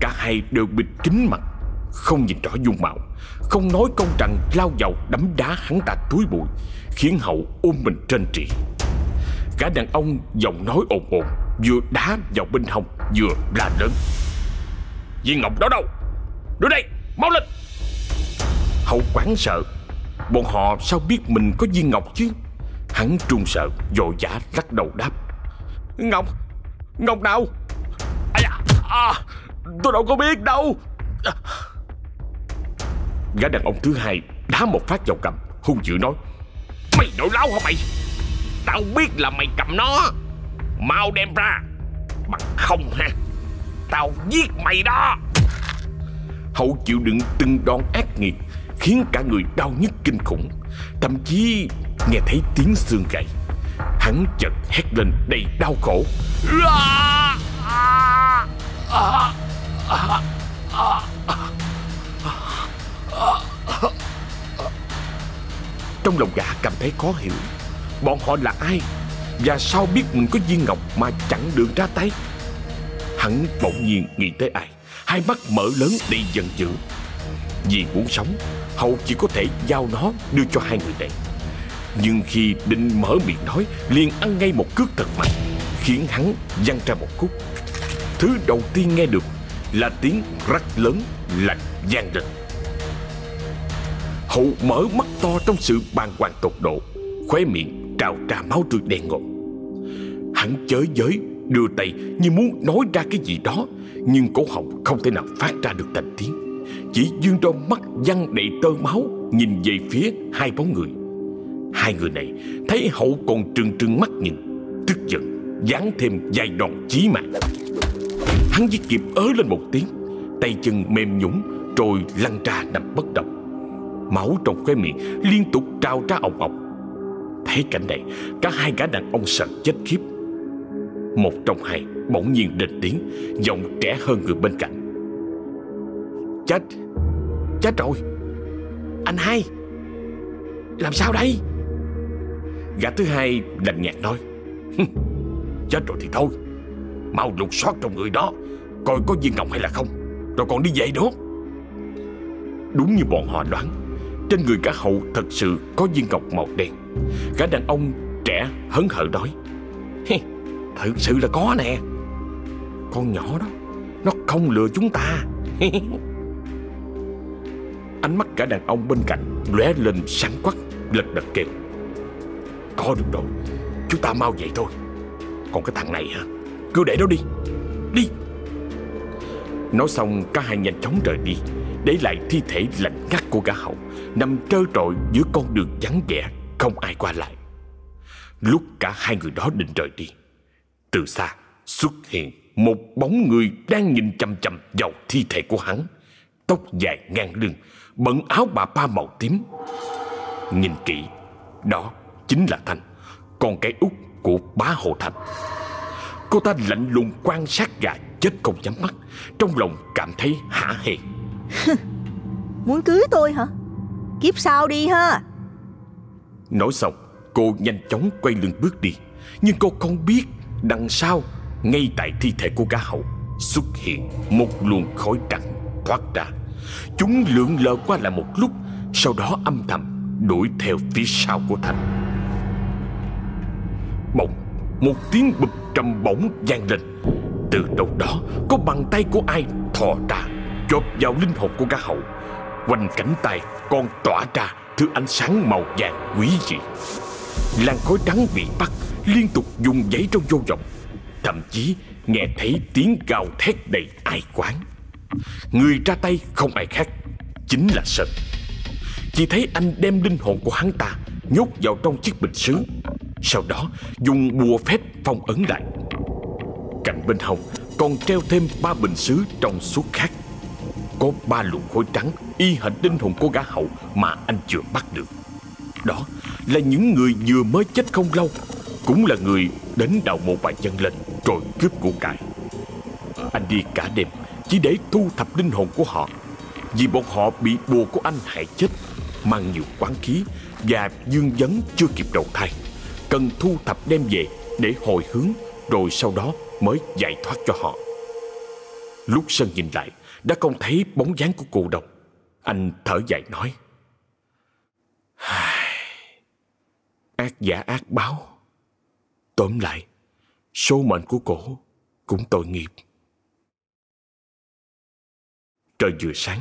Cả hai đều bịt kín mặt, không nhìn rõ dung mạo, không nói công rằng lao vào đấm đá hắn ta túi bụi, khiến hậu ôm mình trên trị. Gã đàn ông giọng nói ồn ồn Vừa đá vào bên hông Vừa la lớn. Viên ngọc đó đâu? Đưa đây mau lên! Hậu quán sợ Bọn họ sao biết mình có viên ngọc chứ? Hắn trung sợ Vội vã lắc đầu đáp. Ngọc Ngọc nào à, à, Tôi đâu có biết đâu. Gã đàn ông thứ hai Đá một phát vào cầm Hung dữ nói Mày nổi láo hả mày? Tao biết là mày cầm nó. Mau đem ra. Bằng không ha Tao giết mày đó. Hậu chịu đựng từng đòn ác nghiệt Khiến cả người đau nhức kinh khủng. Thậm chí nghe thấy tiếng xương gãy. Hắn chợt hét lên đầy đau khổ. Trong lòng gã cảm thấy khó hiểu. Bọn họ là ai? Và sao biết mình có viên ngọc mà chẳng được ra tay? Hắn bỗng nhiên nghĩ tới ai? Hai mắt mở lớn đầy giận dữ. Vì muốn sống Hậu chỉ có thể giao nó đưa cho hai người này. Nhưng khi định mở miệng nói, liền ăn ngay một cước thật mạnh, Khiến hắn văng ra một khúc. Thứ đầu tiên nghe được Là tiếng rắc lớn lạnh gian lên. Hậu mở mắt to trong sự bàng hoàng tột độ, Khóe miệng trào ra máu tươi đen ngòm. Hắn chới giới, đưa tay như muốn nói ra cái gì đó, Nhưng cổ họng không thể nào phát ra được thành tiếng. Chỉ dương đôi mắt văng đầy tơ máu Nhìn về phía hai bóng người. Hai người này thấy hậu còn trừng trừng mắt nhìn, Tức giận Dán thêm vài đòn chí mạng. Hắn chỉ kịp ớ lên một tiếng, Tay chân mềm nhũng Rồi lăn ra nằm bất động. Máu trong khóe miệng liên tục trào ra ọc ọc. Thấy cảnh này, Cả hai gã đàn ông sợ chết khiếp. Một trong hai bỗng nhiên đền tiếng, Giọng trẻ hơn người bên cạnh. Chết Chết rồi. Anh hai, Làm sao đây? Gã thứ hai lạnh nhạt nói Chết rồi thì thôi. Mau lục soát trong người đó, Coi có viên ngọc hay là không, Rồi còn đi về nữa. Đúng như bọn họ đoán, Trên người cả hậu thật sự có viên ngọc màu đen. Gã đàn ông trẻ hấn hở nói Thật sự là có nè. Con nhỏ đó, Nó không lừa chúng ta. Ánh mắt cả đàn ông bên cạnh lóe lên sáng quắc, Lật đật kêu. Có được rồi Chúng ta mau vậy thôi. Còn cái thằng này hả? Cứ để đó đi. Đi. Nói xong, cả hai nhanh chóng rời đi. Để lại thi thể lạnh ngắt của gã hậu, Nằm trơ trội giữa con đường vắng vẻ, không ai qua lại. Lúc cả hai người đó định rời đi, Từ xa xuất hiện Một bóng người đang nhìn chăm chăm vào thi thể của hắn. Tóc dài ngang lưng, Bận áo bà ba màu tím. Nhìn kỹ, Đó chính là Thanh Con cái út của bá Hồ Thành Cô ta lạnh lùng quan sát gà chết không nhắm mắt Trong lòng cảm thấy hả hê. Muốn cưới tôi hả? Kiếp sau đi ha. Nói xong cô nhanh chóng quay lưng bước đi Nhưng cô không biết đằng sau Ngay tại thi thể của gã hậu Xuất hiện một luồng khói trắng thoát ra. Chúng lượn lờ qua lại một lúc Sau đó âm thầm đuổi theo phía sau của Thành. Bỗng, một tiếng bụp trầm bổng vang lên. Từ đâu đó, có bàn tay của ai thò ra, chộp vào linh hồn của gã hậu. Quanh cánh tay còn tỏa ra thứ ánh sáng màu vàng quý dị. Làn khói trắng bị bắt liên tục dùng giấy trong vô vọng. Thậm chí nghe thấy tiếng gào thét đầy ai quán. Người ra tay không ai khác, chính là Sơn. Chỉ thấy anh đem linh hồn của hắn ta nhốt vào trong chiếc bình sứ Sau đó, dùng bùa phép phong ấn lại. Cạnh bên hông còn treo thêm ba bình sứ trong suốt khác. Có ba luồng khối trắng, y hệt linh hồn của gã hậu mà anh chưa bắt được. Đó là những người vừa mới chết không lâu, Cũng là người đến đào một bài chân lên rồi cướp của cải. Anh đi cả đêm chỉ để thu thập linh hồn của họ, Vì bọn họ bị bùa của anh hại chết, mang nhiều quán khí và dương vấn chưa kịp đầu thai. Cần thu thập đem về để hồi hướng rồi sau đó mới giải thoát cho họ. Lúc Sơn nhìn lại, đã không thấy bóng dáng của cô đâu. Anh thở dài nói. ác giả ác báo. Tóm lại, số mệnh của cổ cũng tội nghiệp. Trời vừa sáng,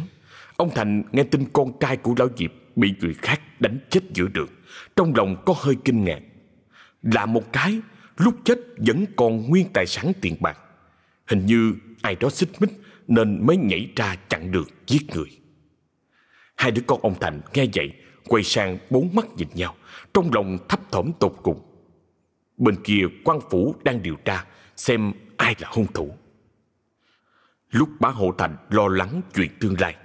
ông Thành nghe tin con trai của Lão Diệp bị người khác đánh chết giữa đường. Trong lòng có hơi kinh ngạc. Là một cái, lúc chết vẫn còn nguyên tài sản tiền bạc. Hình như ai đó xích mích nên mới nhảy ra chặn được giết người. Hai đứa con ông Thành nghe vậy, quay sang bốn mắt nhìn nhau, trong lòng thấp thỏm tột cùng. Bên kia quan phủ đang điều tra xem ai là hung thủ. Lúc bá Hộ Thành lo lắng chuyện tương lai,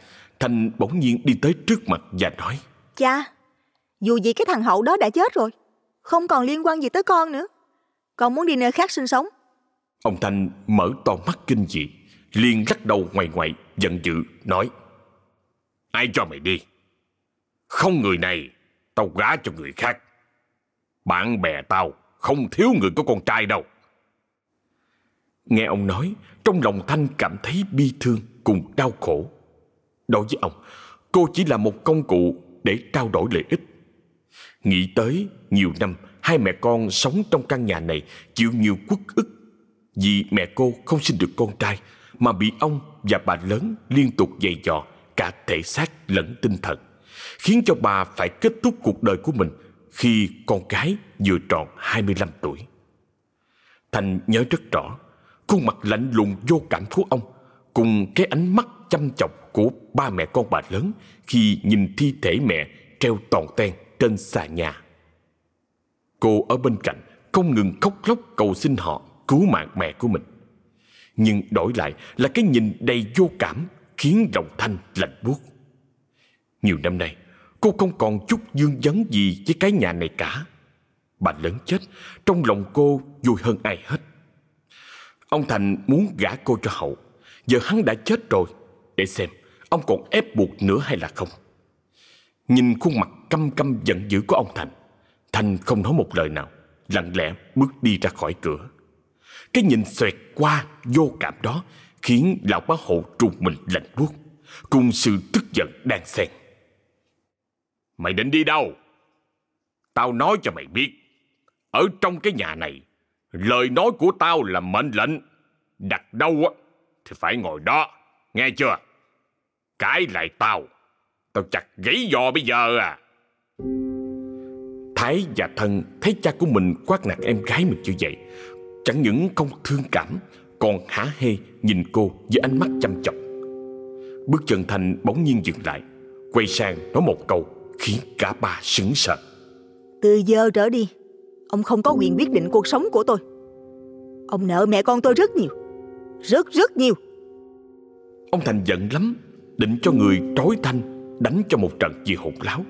Thành bỗng nhiên đi tới trước mặt và nói. Cha, dù gì cái thằng Hậu đó đã chết rồi Không còn liên quan gì tới con nữa. Con muốn đi nơi khác sinh sống. Ông Thanh mở to mắt kinh dị liền lắc đầu ngoài ngoài giận dữ nói. Ai cho mày đi? Không người này Tao gá cho người khác. Bạn bè tao Không thiếu người có con trai đâu. Nghe ông nói Trong lòng Thanh cảm thấy bi thương Cùng đau khổ Đối với ông Cô chỉ là một công cụ để trao đổi lợi ích. Nghĩ tới nhiều năm hai mẹ con sống trong căn nhà này chịu nhiều quất ức vì mẹ cô không sinh được con trai mà bị ông và bà lớn liên tục dày dò cả thể xác lẫn tinh thần, khiến cho bà phải kết thúc cuộc đời của mình khi con gái vừa tròn 25 tuổi. Thành nhớ rất rõ, khuôn mặt lạnh lùng vô cảm của ông cùng cái ánh mắt chăm chọc của ba mẹ con bà lớn khi nhìn thi thể mẹ treo toàn ten trên xà nhà. Cô ở bên cạnh không ngừng khóc lóc cầu xin họ cứu mạng mẹ của mình. Nhưng đổi lại là cái nhìn đầy vô cảm khiến lòng Thanh lạnh buốt. Nhiều năm nay, cô không còn chút dương vấn gì với cái nhà này cả. Bà lớn chết, trong lòng cô vui hơn ai hết. Ông Thành muốn gả cô cho Hậu, giờ hắn đã chết rồi, để xem Ông còn ép buộc nữa hay là không? Nhìn khuôn mặt căm căm giận dữ của ông Thành Thành không nói một lời nào, Lặng lẽ bước đi ra khỏi cửa. Cái nhìn xoẹt qua vô cảm đó Khiến lão bá hộ trùng mình lạnh buốt, Cùng sự tức giận đang xen. Mày định đi đâu? Tao nói cho mày biết, Ở trong cái nhà này, Lời nói của tao là mệnh lệnh, Đặt đâu á Thì phải ngồi đó, Nghe chưa? Cãi lại tao. Tao chặt gãy giò bây giờ à. Thái và thân thấy cha của mình quát nạt em gái mình như vậy Chẳng những không thương cảm Còn hả hê nhìn cô với ánh mắt chăm chọc. Bước chân Thành bỗng nhiên dừng lại Quay sang nói một câu Khiến cả ba sững sờ. Từ giờ trở đi Ông không có quyền quyết định cuộc sống của tôi. Ông nợ mẹ con tôi rất nhiều Rất rất nhiều. Ông Thành giận lắm Định cho người trói Thanh, Đánh cho một trận vì hỗn láo.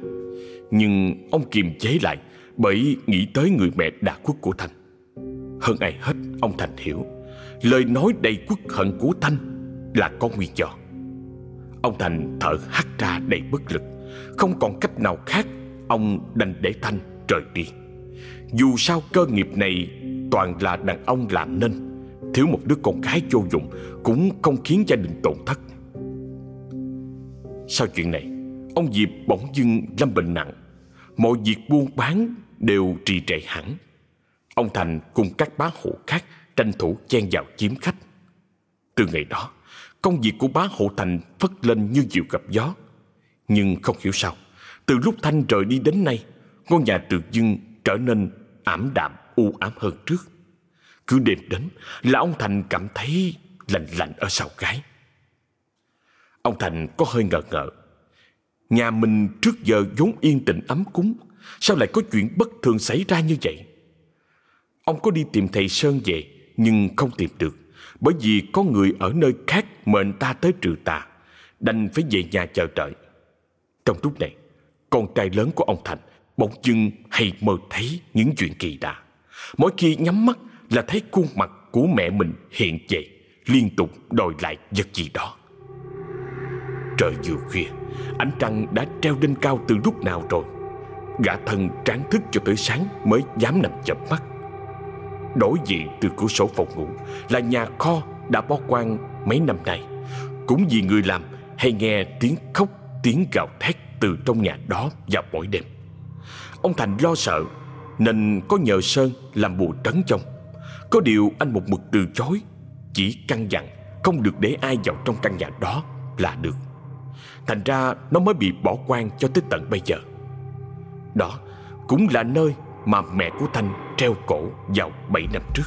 Nhưng ông kiềm chế lại Bởi nghĩ tới người mẹ đã khuất của Thanh. Hơn ai hết, ông Thành hiểu, Lời nói đầy quốc hận của Thanh Là có nguyên do Ông Thành thở hắt ra đầy bất lực. Không còn cách nào khác, Ông đành để Thanh rời đi. Dù sao cơ nghiệp này Toàn là đàn ông làm nên, Thiếu một đứa con gái vô dụng Cũng không khiến gia đình tổn thất. Sau chuyện này, Ông Diệp bỗng dưng lâm bệnh nặng. Mọi việc buôn bán đều trì trệ hẳn. Ông Thành cùng các bá hộ khác tranh thủ chen vào chiếm khách. Từ ngày đó, Công việc của bá hộ Thành phất lên như diều gặp gió. Nhưng không hiểu sao, Từ lúc Thanh rời đi đến nay, Ngôi nhà tự dưng trở nên ảm đạm, u ám hơn trước. Cứ đêm đến, là ông Thành cảm thấy lạnh lạnh ở sau gáy Ông Thành có hơi ngờ ngợ. Nhà mình trước giờ vốn yên tĩnh ấm cúng, Sao lại có chuyện bất thường xảy ra như vậy? Ông có đi tìm thầy Sơn về, Nhưng không tìm được, Bởi vì có người ở nơi khác mệnh ta tới trừ tà, Đành phải về nhà chờ đợi. Trong lúc này, Con trai lớn của ông Thành Bỗng dưng hay mơ thấy những chuyện kỳ lạ. Mỗi khi nhắm mắt là thấy khuôn mặt của mẹ mình hiện về, Liên tục đòi lại vật gì đó. Trời vừa khuya. Ánh trăng đã treo lên cao từ lúc nào rồi? Gã thân tráng thức cho tới sáng Mới dám nằm chập mắt. Đối diện từ cửa sổ phòng ngủ Là nhà kho đã bó quan mấy năm nay. Cũng vì người làm hay nghe tiếng khóc, Tiếng gào thét từ trong nhà đó vào mỗi đêm. Ông Thành lo sợ, Nên có nhờ Sơn làm bùa trấn trong Có điều anh một mực từ chối, Chỉ căn dặn Không được để ai vào trong căn nhà đó là được. Thành ra nó mới bị bỏ quan cho tới tận bây giờ. Đó cũng là nơi mà mẹ của Thanh treo cổ vào 7 năm trước.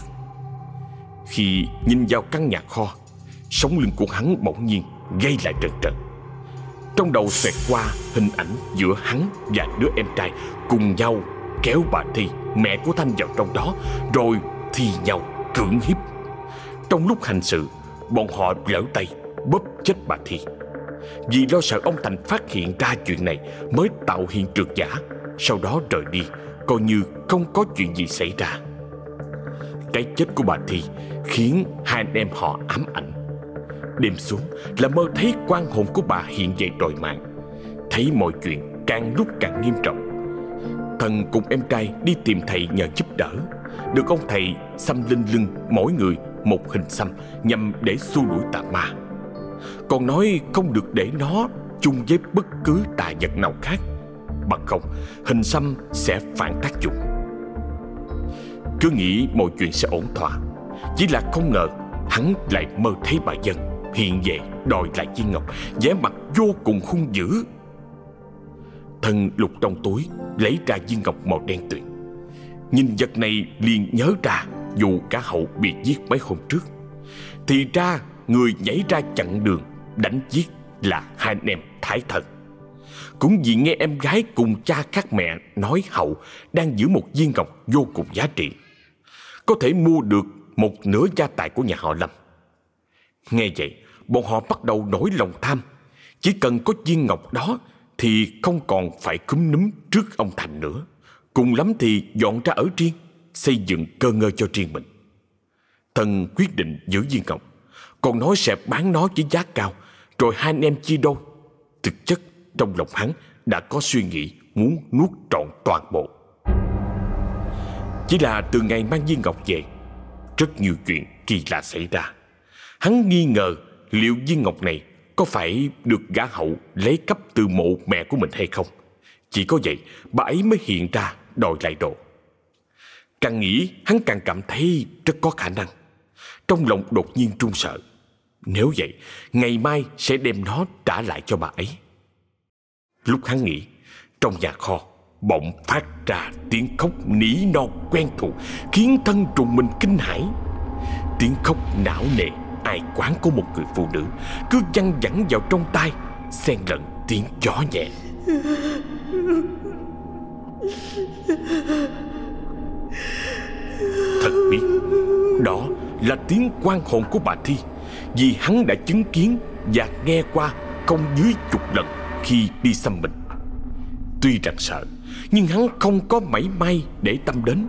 Khi nhìn vào căn nhà kho Sống lưng của hắn bỗng nhiên gây lại trần trần Trong đầu xoẹt qua hình ảnh giữa hắn và đứa em trai Cùng nhau kéo bà Thi, mẹ của Thanh vào trong đó Rồi thi nhau cưỡng hiếp. Trong lúc hành sự Bọn họ lỡ tay bóp chết bà Thi vì lo sợ ông Thành phát hiện ra chuyện này Mới tạo hiện trường giả. Sau đó rời đi, Coi như không có chuyện gì xảy ra. Cái chết của bà Thi Khiến hai anh em họ ám ảnh. Đêm xuống là mơ thấy quan hồn của bà hiện dậy đòi mạng. Thấy mọi chuyện càng lúc càng nghiêm trọng. Thần cùng em trai đi tìm thầy nhờ giúp đỡ. Được ông thầy xăm lên lưng mỗi người một hình xăm Nhằm để xua đuổi tà ma còn nói không được để nó chung với bất cứ tà vật nào khác. Bằng không, hình xăm sẽ phản tác dụng. Cứ nghĩ mọi chuyện sẽ ổn thỏa. Chỉ là không ngờ Hắn lại mơ thấy bà dân Hiện về, đòi lại viên ngọc, vẻ mặt vô cùng hung dữ. Thân lục trong túi, Lấy ra viên ngọc màu đen tuyền. Nhìn vật này liền nhớ ra, Dù cả hậu bị giết mấy hôm trước, Thì ra người nhảy ra chặn đường đánh giết là hai anh em thái thần. Cũng vì nghe em gái cùng cha khác mẹ nói hậu đang giữ một viên ngọc vô cùng giá trị. Có thể mua được một nửa gia tài của nhà họ Lâm. Nghe vậy, bọn họ bắt đầu nổi lòng tham. Chỉ cần có viên ngọc đó thì không còn phải cúm núm trước ông Thành nữa. Cùng lắm thì dọn ra ở riêng, xây dựng cơ ngơi cho riêng mình. Thần quyết định giữ viên ngọc, còn nói sẽ bán nó với giá cao. Rồi hai anh em chia đôi. Thực chất, trong lòng hắn đã có suy nghĩ muốn nuốt trọn toàn bộ. Chỉ là từ ngày mang viên ngọc về, Rất nhiều chuyện kỳ lạ xảy ra. Hắn nghi ngờ liệu viên ngọc này có phải được gã hậu lấy cấp từ mộ mẹ của mình hay không. Chỉ có vậy, bà ấy mới hiện ra đòi lại đồ Càng nghĩ, hắn càng cảm thấy rất có khả năng. Trong lòng đột nhiên trung sợ nếu vậy, ngày mai sẽ đem nó trả lại cho bà ấy. Lúc hắn nghĩ, trong nhà kho bỗng phát ra tiếng khóc nỉ non quen thuộc khiến thân trùng mình kinh hãi. Tiếng khóc não nề ai quán của một người phụ nữ cứ văng vẳng vào trong tai, xen lẫn tiếng gió nhẹ. Thật biết, đó là tiếng quan hồn của bà Thi vì hắn đã chứng kiến và nghe qua không dưới chục lần khi đi xăm mình. Tuy rằng sợ, nhưng hắn không có mảy may để tâm đến,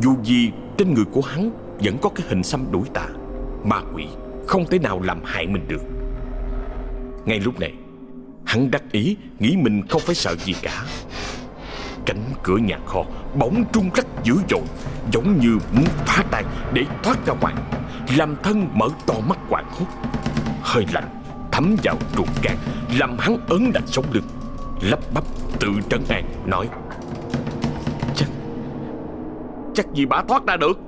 dù gì trên người của hắn vẫn có cái hình xăm đuổi tà. Ma quỷ không thể nào làm hại mình được. Ngay lúc này, hắn đắc ý nghĩ mình không phải sợ gì cả. Cánh cửa nhà kho bỗng trung lắc dữ dội, giống như muốn phá tan để thoát ra ngoài làm thân mở to mắt quảng hốt. Hơi lạnh thấm vào ruột gan, Làm hắn ớn lạnh sống lưng. Lắp bắp tự trấn an, nói, chắc gì bà thoát ra được?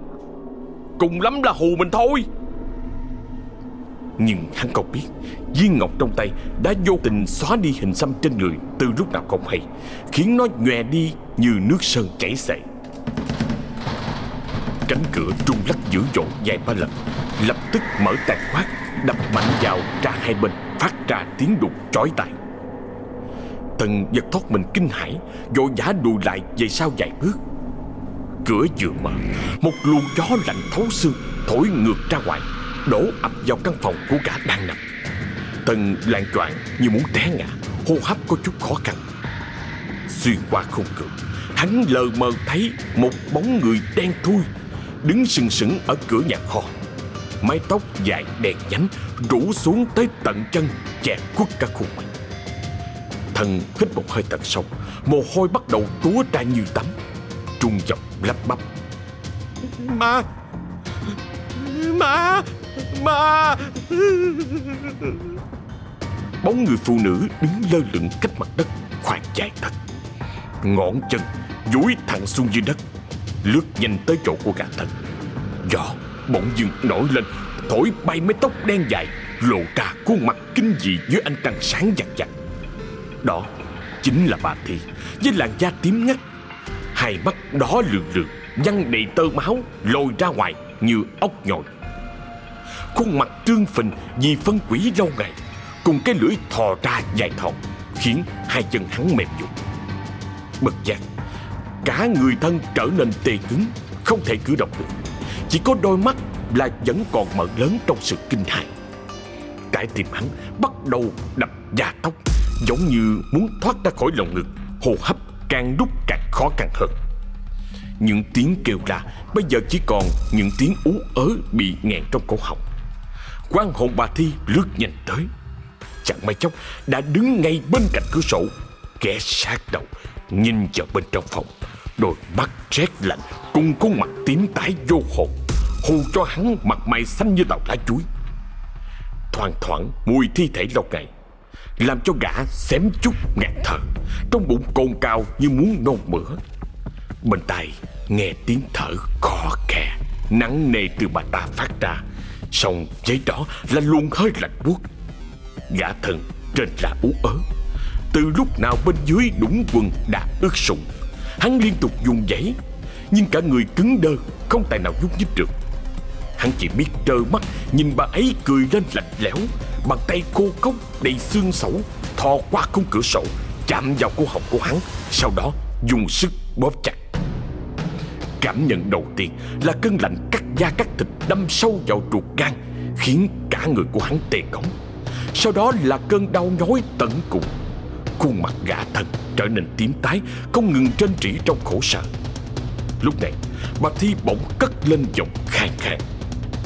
Cùng lắm là hù mình thôi. Nhưng hắn không biết, Viên ngọc trong tay đã vô tình xóa đi hình xăm trên người Từ lúc nào không hay, Khiến nó nhòe đi như nước sơn chảy xệ. Cánh cửa trung lắc dữ dội vài ba lần. Lập tức mở tàn khoát, Đập mạnh vào ra hai bên Phát ra tiếng đục chói tai. Tần giật thoát mình kinh hãi Vội vã lùi lại về sau vài bước. Cửa vừa mở Một luồng gió lạnh thấu xương Thổi ngược ra ngoài Đổ ập vào căn phòng của gã đang nằm. Tần lạng choạng như muốn té ngã Hô hấp có chút khó khăn. Xuyên qua khung cửa Hắn lờ mờ thấy một bóng người đen thui Đứng sừng sững ở cửa nhà kho. Mái tóc dài đèn nhánh Rủ xuống tới tận chân Chẹt quất cả khuôn mặt. Thần hít một hơi thật sâu Mồ hôi bắt đầu túa ra như tắm. Trung dọc lắp bắp. Ma! Ma! Ma! Bóng người phụ nữ đứng lơ lửng cách mặt đất khoảng vài tấc Ngọn chân duỗi thẳng xuống dưới đất Lướt nhanh tới chỗ của gã thần. Gió bỗng dưng nổi lên Thổi bay mái tóc đen dài Lộ ra khuôn mặt kinh dị dưới ánh trăng sáng vặt vặt Đó chính là bà Thi Với làn da tím ngắt. Hai mắt đó lượn lượn, Văng đầy tơ máu Lồi ra ngoài như ốc nhồi. Khuôn mặt trương phình vì phân quỷ lâu ngày Cùng cái lưỡi thò ra dài thòng Khiến hai chân hắn mềm nhũn. Bất giác Cả người thân trở nên tê cứng, Không thể cử động được. Chỉ có đôi mắt là vẫn còn mở lớn trong sự kinh hãi. Trái tim hắn bắt đầu đập da tóc Giống như muốn thoát ra khỏi lồng ngực, Hô hấp càng lúc càng khó khăn hơn. Những tiếng kêu la, Bây giờ chỉ còn những tiếng ú ớ Bị nghẹn trong cổ họng. Quan hồn bà Thi lướt nhanh tới. Chẳng may chốc, đã đứng ngay bên cạnh cửa sổ Ghé sát đầu, Nhìn vào bên trong phòng. Đôi mắt rét lạnh, Cùng khuôn mặt tím tái vô hồn, Hù cho hắn mặt mày xanh như tàu lá chuối. Thoang thoảng, mùi thi thể lâu ngày, Làm cho gã xém chút ngạt thở, Trong bụng cồn cao như muốn nôn mửa. Bên tai, nghe tiếng thở khó khe Nắng nề từ bà ta phát ra Xong giấy đó là luôn hơi lạnh buốt. Gã thần trên là ú ớ, Từ lúc nào bên dưới đúng quần đã ướt sũng Hắn liên tục dùng giấy Nhưng cả người cứng đơ, Không tài nào nhúc nhích được. Hắn chỉ biết trơ mắt, Nhìn bà ấy cười lên lạnh lẽo, Bàn tay khô cốc đầy xương sẩu, Thò qua khung cửa sổ, Chạm vào cổ họng của hắn, Sau đó dùng sức bóp chặt. Cảm nhận đầu tiên là cơn lạnh cắt da cắt thịt đâm sâu vào ruột gan, Khiến cả người của hắn tê cống. Sau đó là cơn đau nhói tận cùng. Khuôn mặt gã thân trở nên tím tái Không ngừng trên trĩ trong khổ sở. Lúc này bà Thi bỗng cất lên giọng khàn khàn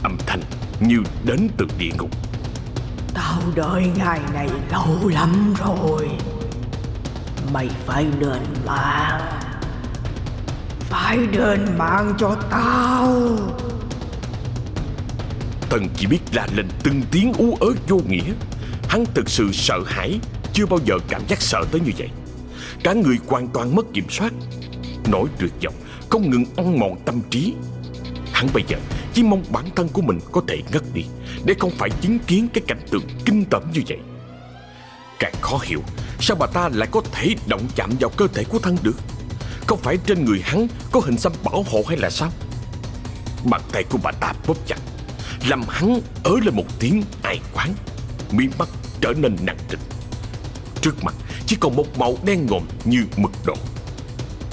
Âm thanh như đến từ địa ngục. Tao đợi ngày này lâu lắm rồi. Mày phải đền mạng. Phải đền mạng cho tao. Thần chỉ biết la lên từng tiếng ú ớ vô nghĩa. Hắn thực sự sợ hãi chưa bao giờ cảm giác sợ tới như vậy. Cả người hoàn toàn mất kiểm soát Nỗi tuyệt vọng, không ngừng ăn mòn tâm trí. Hắn bây giờ chỉ mong bản thân của mình có thể ngất đi, Để không phải chứng kiến cái cảnh tượng kinh tởm như vậy. Càng khó hiểu, Sao bà ta lại có thể động chạm vào cơ thể của thân được? Không phải trên người hắn có hình xăm bảo hộ hay là sao? Bàn tay của bà ta bóp chặt, Làm hắn ớ lên một tiếng ai quán Mí mắt trở nên nặng trịch Trước mặt, chỉ còn một màu đen ngòm như mực độ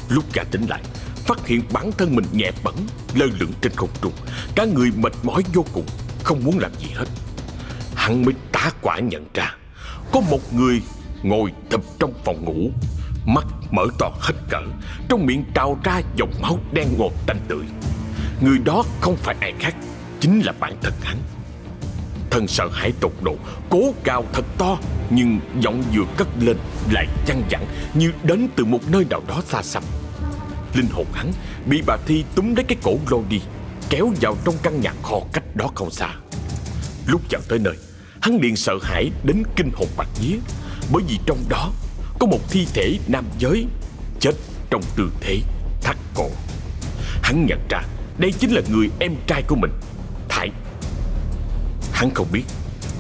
Lúc gã tỉnh lại, Phát hiện bản thân mình nhẹ bẩn Lơ lửng trên không trung. Cả người mệt mỏi vô cùng, Không muốn làm gì hết. Hắn mới tá quả nhận ra, Có một người ngồi thập trong phòng ngủ, Mắt mở to hết cỡ, Trong miệng trào ra dòng máu đen ngòm tanh tưởi. Người đó không phải ai khác, Chính là bản thân hắn. Thân sợ hãi tột độ, Cố gào thật to, Nhưng giọng vừa cất lên Lại chăn dặn như đến từ một nơi nào đó xa xăm. Linh hồn hắn bị bà Thi túm lấy cái cổ lôi đi, Kéo vào trong căn nhà kho cách đó không xa. Lúc vào tới nơi, Hắn liền sợ hãi đến kinh hồn bạc vía, Bởi vì trong đó Có một thi thể nam giới Chết trong tư thế thắt cổ. Hắn nhận ra đây chính là người em trai của mình, Thái Hắn không biết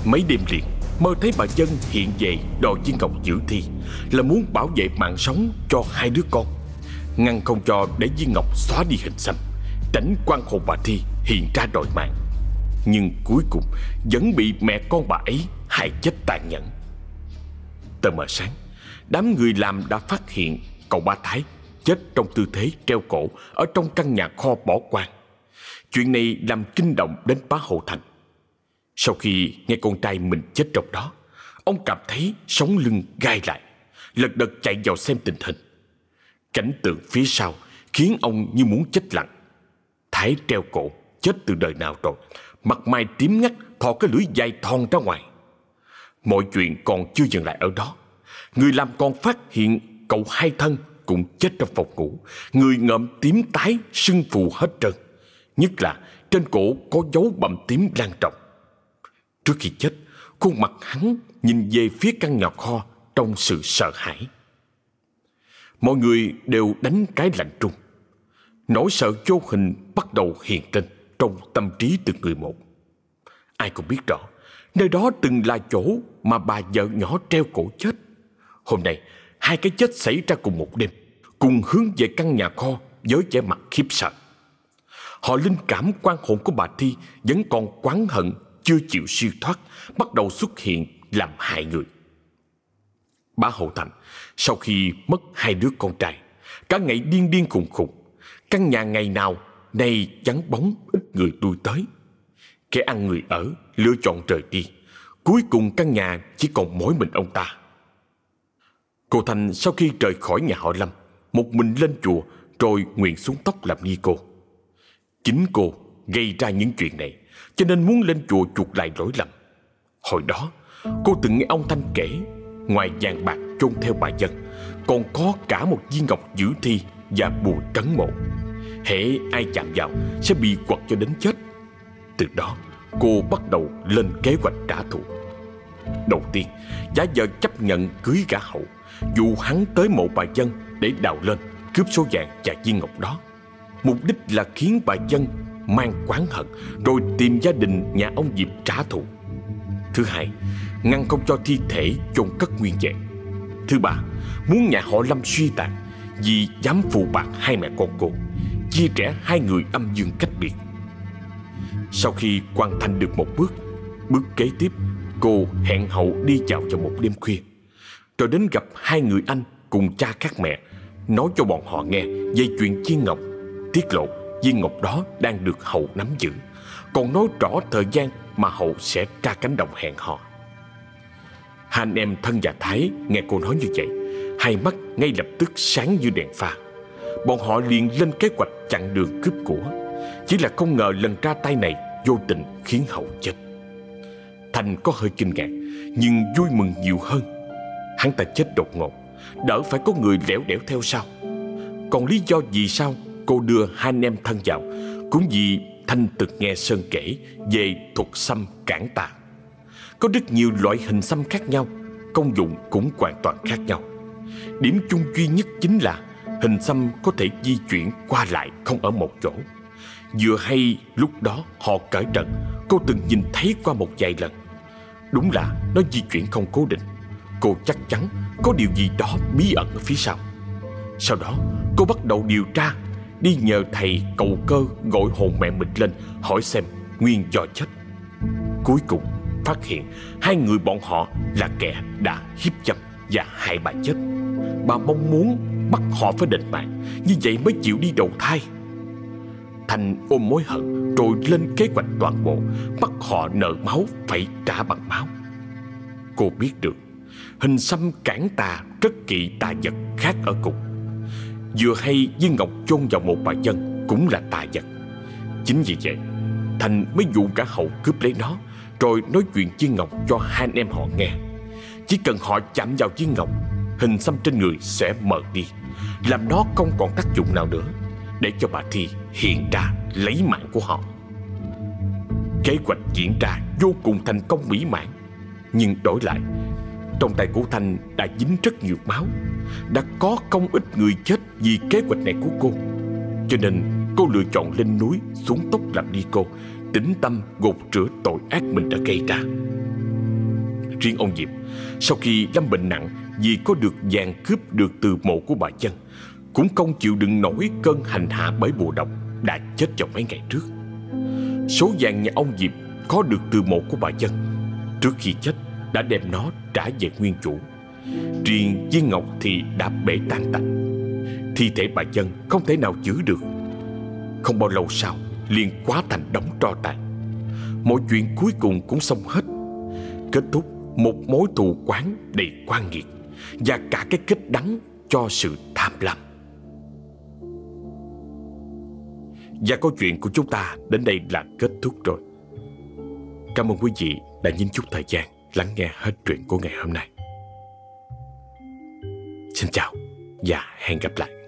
Mấy đêm liền, Mơ thấy bà dân hiện về đòi viên ngọc giữ thi, Là muốn bảo vệ mạng sống cho hai đứa con Ngăn không cho để viên ngọc xóa đi hình xăm, Tránh quan hồn bà Thi hiện ra đòi mạng Nhưng cuối cùng, Vẫn bị mẹ con bà ấy hại chết tàn nhẫn Tờ mờ sáng, Đám người làm đã phát hiện cậu ba Thái chết trong tư thế treo cổ ở trong căn nhà kho bỏ quan. Chuyện này làm kinh động đến bá Hồ Thành. Sau khi nghe con trai mình chết trong đó, ông cảm thấy sống lưng gai lại, lật đật chạy vào xem tình hình. Cảnh tượng phía sau khiến ông như muốn chết lặng. Thái treo cổ, chết từ đời nào rồi, mặt mày tím ngắt, thò cái lưỡi dài thon ra ngoài. Mọi chuyện còn chưa dừng lại ở đó. Người làm con phát hiện cậu hai thân cũng chết trong phòng ngủ. Người ngợm tím tái, sưng phù hết trơn. Nhất là trên cổ có dấu bầm tím lan trọng. Trước khi chết, khuôn mặt hắn nhìn về phía căn nhà kho trong sự sợ hãi. Mọi người đều đánh cái lạnh trung. Nỗi sợ vô hình bắt đầu hiện lên trong tâm trí từng người một. Ai cũng biết rõ, nơi đó từng là chỗ mà bà vợ nhỏ treo cổ chết. Hôm nay, hai cái chết xảy ra cùng một đêm, cùng hướng về căn nhà kho với vẻ mặt khiếp sợ. Họ linh cảm quan hồn của bà Thi vẫn còn quán hận chưa chịu siêu thoát, bắt đầu xuất hiện làm hại người. Bá Hậu Thành, sau khi mất hai đứa con trai, cả ngày điên điên khùng khùng, căn nhà ngày nào nay vắng bóng ít người lui tới. Kẻ ăn người ở, lựa chọn rời đi. Cuối cùng căn nhà chỉ còn mỗi mình ông ta. Cô Thành sau khi rời khỏi nhà họ Lâm, một mình lên chùa rồi nguyện xuống tóc làm ni cô. Chính cô gây ra những chuyện này, cho nên muốn lên chùa chuộc lại lỗi lầm. Hồi đó, cô từng nghe ông Thanh kể, ngoài vàng bạc chôn theo bà dân, còn có cả một viên ngọc giữ thi và bùa trấn mộ. Hễ ai chạm vào sẽ bị quật cho đến chết. Từ đó, cô bắt đầu lên kế hoạch trả thù. Đầu tiên, Giá vợ chấp nhận cưới gã hậu Dụ hắn tới mộ bà dân để đào lên Cướp số vàng và viên ngọc đó Mục đích là khiến bà dân mang quán hận Rồi tìm gia đình nhà ông Diệp trả thù. Thứ hai, ngăn không cho thi thể chôn cất nguyên vẹn. Thứ ba, muốn nhà họ Lâm suy tàn Vì dám phụ bạc hai mẹ con cô Chia rẽ hai người âm dương cách biệt. Sau khi hoàn thành được một bước Bước kế tiếp Cô hẹn hậu đi chào vào một đêm khuya. Rồi đến gặp hai người anh cùng cha khác mẹ Nói cho bọn họ nghe về chuyện Chiên ngọc Tiết lộ viên ngọc đó đang được hậu nắm giữ. Còn nói rõ thời gian mà hậu sẽ ra cánh đồng hẹn hò. Hai anh em thân và Thái nghe cô nói như vậy, Hai mắt ngay lập tức sáng như đèn pha. Bọn họ liền lên kế hoạch chặn đường cướp của. Chỉ là không ngờ lần ra tay này Vô tình khiến hậu chết. Thành có hơi kinh ngạc, Nhưng vui mừng nhiều hơn. Hắn ta chết đột ngột, Đỡ phải có người lẻo đẻo theo sau. Còn lý do vì sao cô đưa hai anh em thân vào. Cũng vì Thanh từng nghe Sơn kể Về thuật xăm cản tà. Có rất nhiều loại hình xăm khác nhau, Công dụng cũng hoàn toàn khác nhau. Điểm chung duy nhất chính là Hình xăm có thể di chuyển qua lại không ở một chỗ. Vừa hay lúc đó họ cởi trận Cô từng nhìn thấy qua một vài lần. Đúng là nó di chuyển không cố định. Cô chắc chắn có điều gì đó bí ẩn ở phía sau. Sau đó, cô bắt đầu điều tra Đi nhờ thầy cầu cơ gọi hồn mẹ mình lên, Hỏi xem nguyên do chết. Cuối cùng phát hiện Hai người bọn họ là kẻ đã hiếp dâm và hại bà chết. Bà mong muốn bắt họ phải đền mạng, Như vậy mới chịu đi đầu thai. Thành ôm mối hận Rồi lên kế hoạch toàn bộ, Bắt họ nợ máu phải trả bằng máu. Cô biết được, Hình xăm cản tà rất kỵ tà vật khác ở cùng. Vừa hay viên ngọc chôn vào một bà dân Cũng là tà vật. Chính vì vậy, Thành mới dụ cả hậu cướp lấy nó, Rồi nói chuyện viên ngọc cho hai anh em họ nghe. Chỉ cần họ chạm vào viên ngọc, Hình xăm trên người sẽ mờ đi. Làm nó không còn tác dụng nào nữa, Để cho bà Thi hiện ra lấy mạng của họ. Kế hoạch diễn ra vô cùng thành công mỹ mãn, Nhưng đổi lại, Trong tay của Thanh đã dính rất nhiều máu, Đã có không ít người chết vì kế hoạch này của cô. Cho nên, Cô lựa chọn lên núi xuống tốc làm đi cô, Tĩnh tâm gột rửa tội ác mình đã gây ra. Riêng ông Diệp, Sau khi lâm bệnh nặng Vì có được vàng cướp được từ mộ của bà chân, Cũng không chịu đựng nổi cơn hành hạ bởi bùa độc Đã chết vào mấy ngày trước. Số vàng nhà ông Diệp có được từ mộ của bà chân Trước khi chết đã đem nó trả về nguyên chủ. Riêng viên ngọc thì đã bể tan tành. Thi thể bà dân không thể nào giữ được. Không bao lâu sau, liền quá thành đống tro tàn. Mọi chuyện cuối cùng cũng xong hết. Kết thúc một mối thù quán đầy quan nghiệt Và cả cái kết đắng cho sự tham lam. Và câu chuyện của chúng ta đến đây là kết thúc rồi. Cảm ơn quý vị đã nhìn chút thời gian lắng nghe hết chuyện của ngày hôm nay. Xin chào và hẹn gặp lại.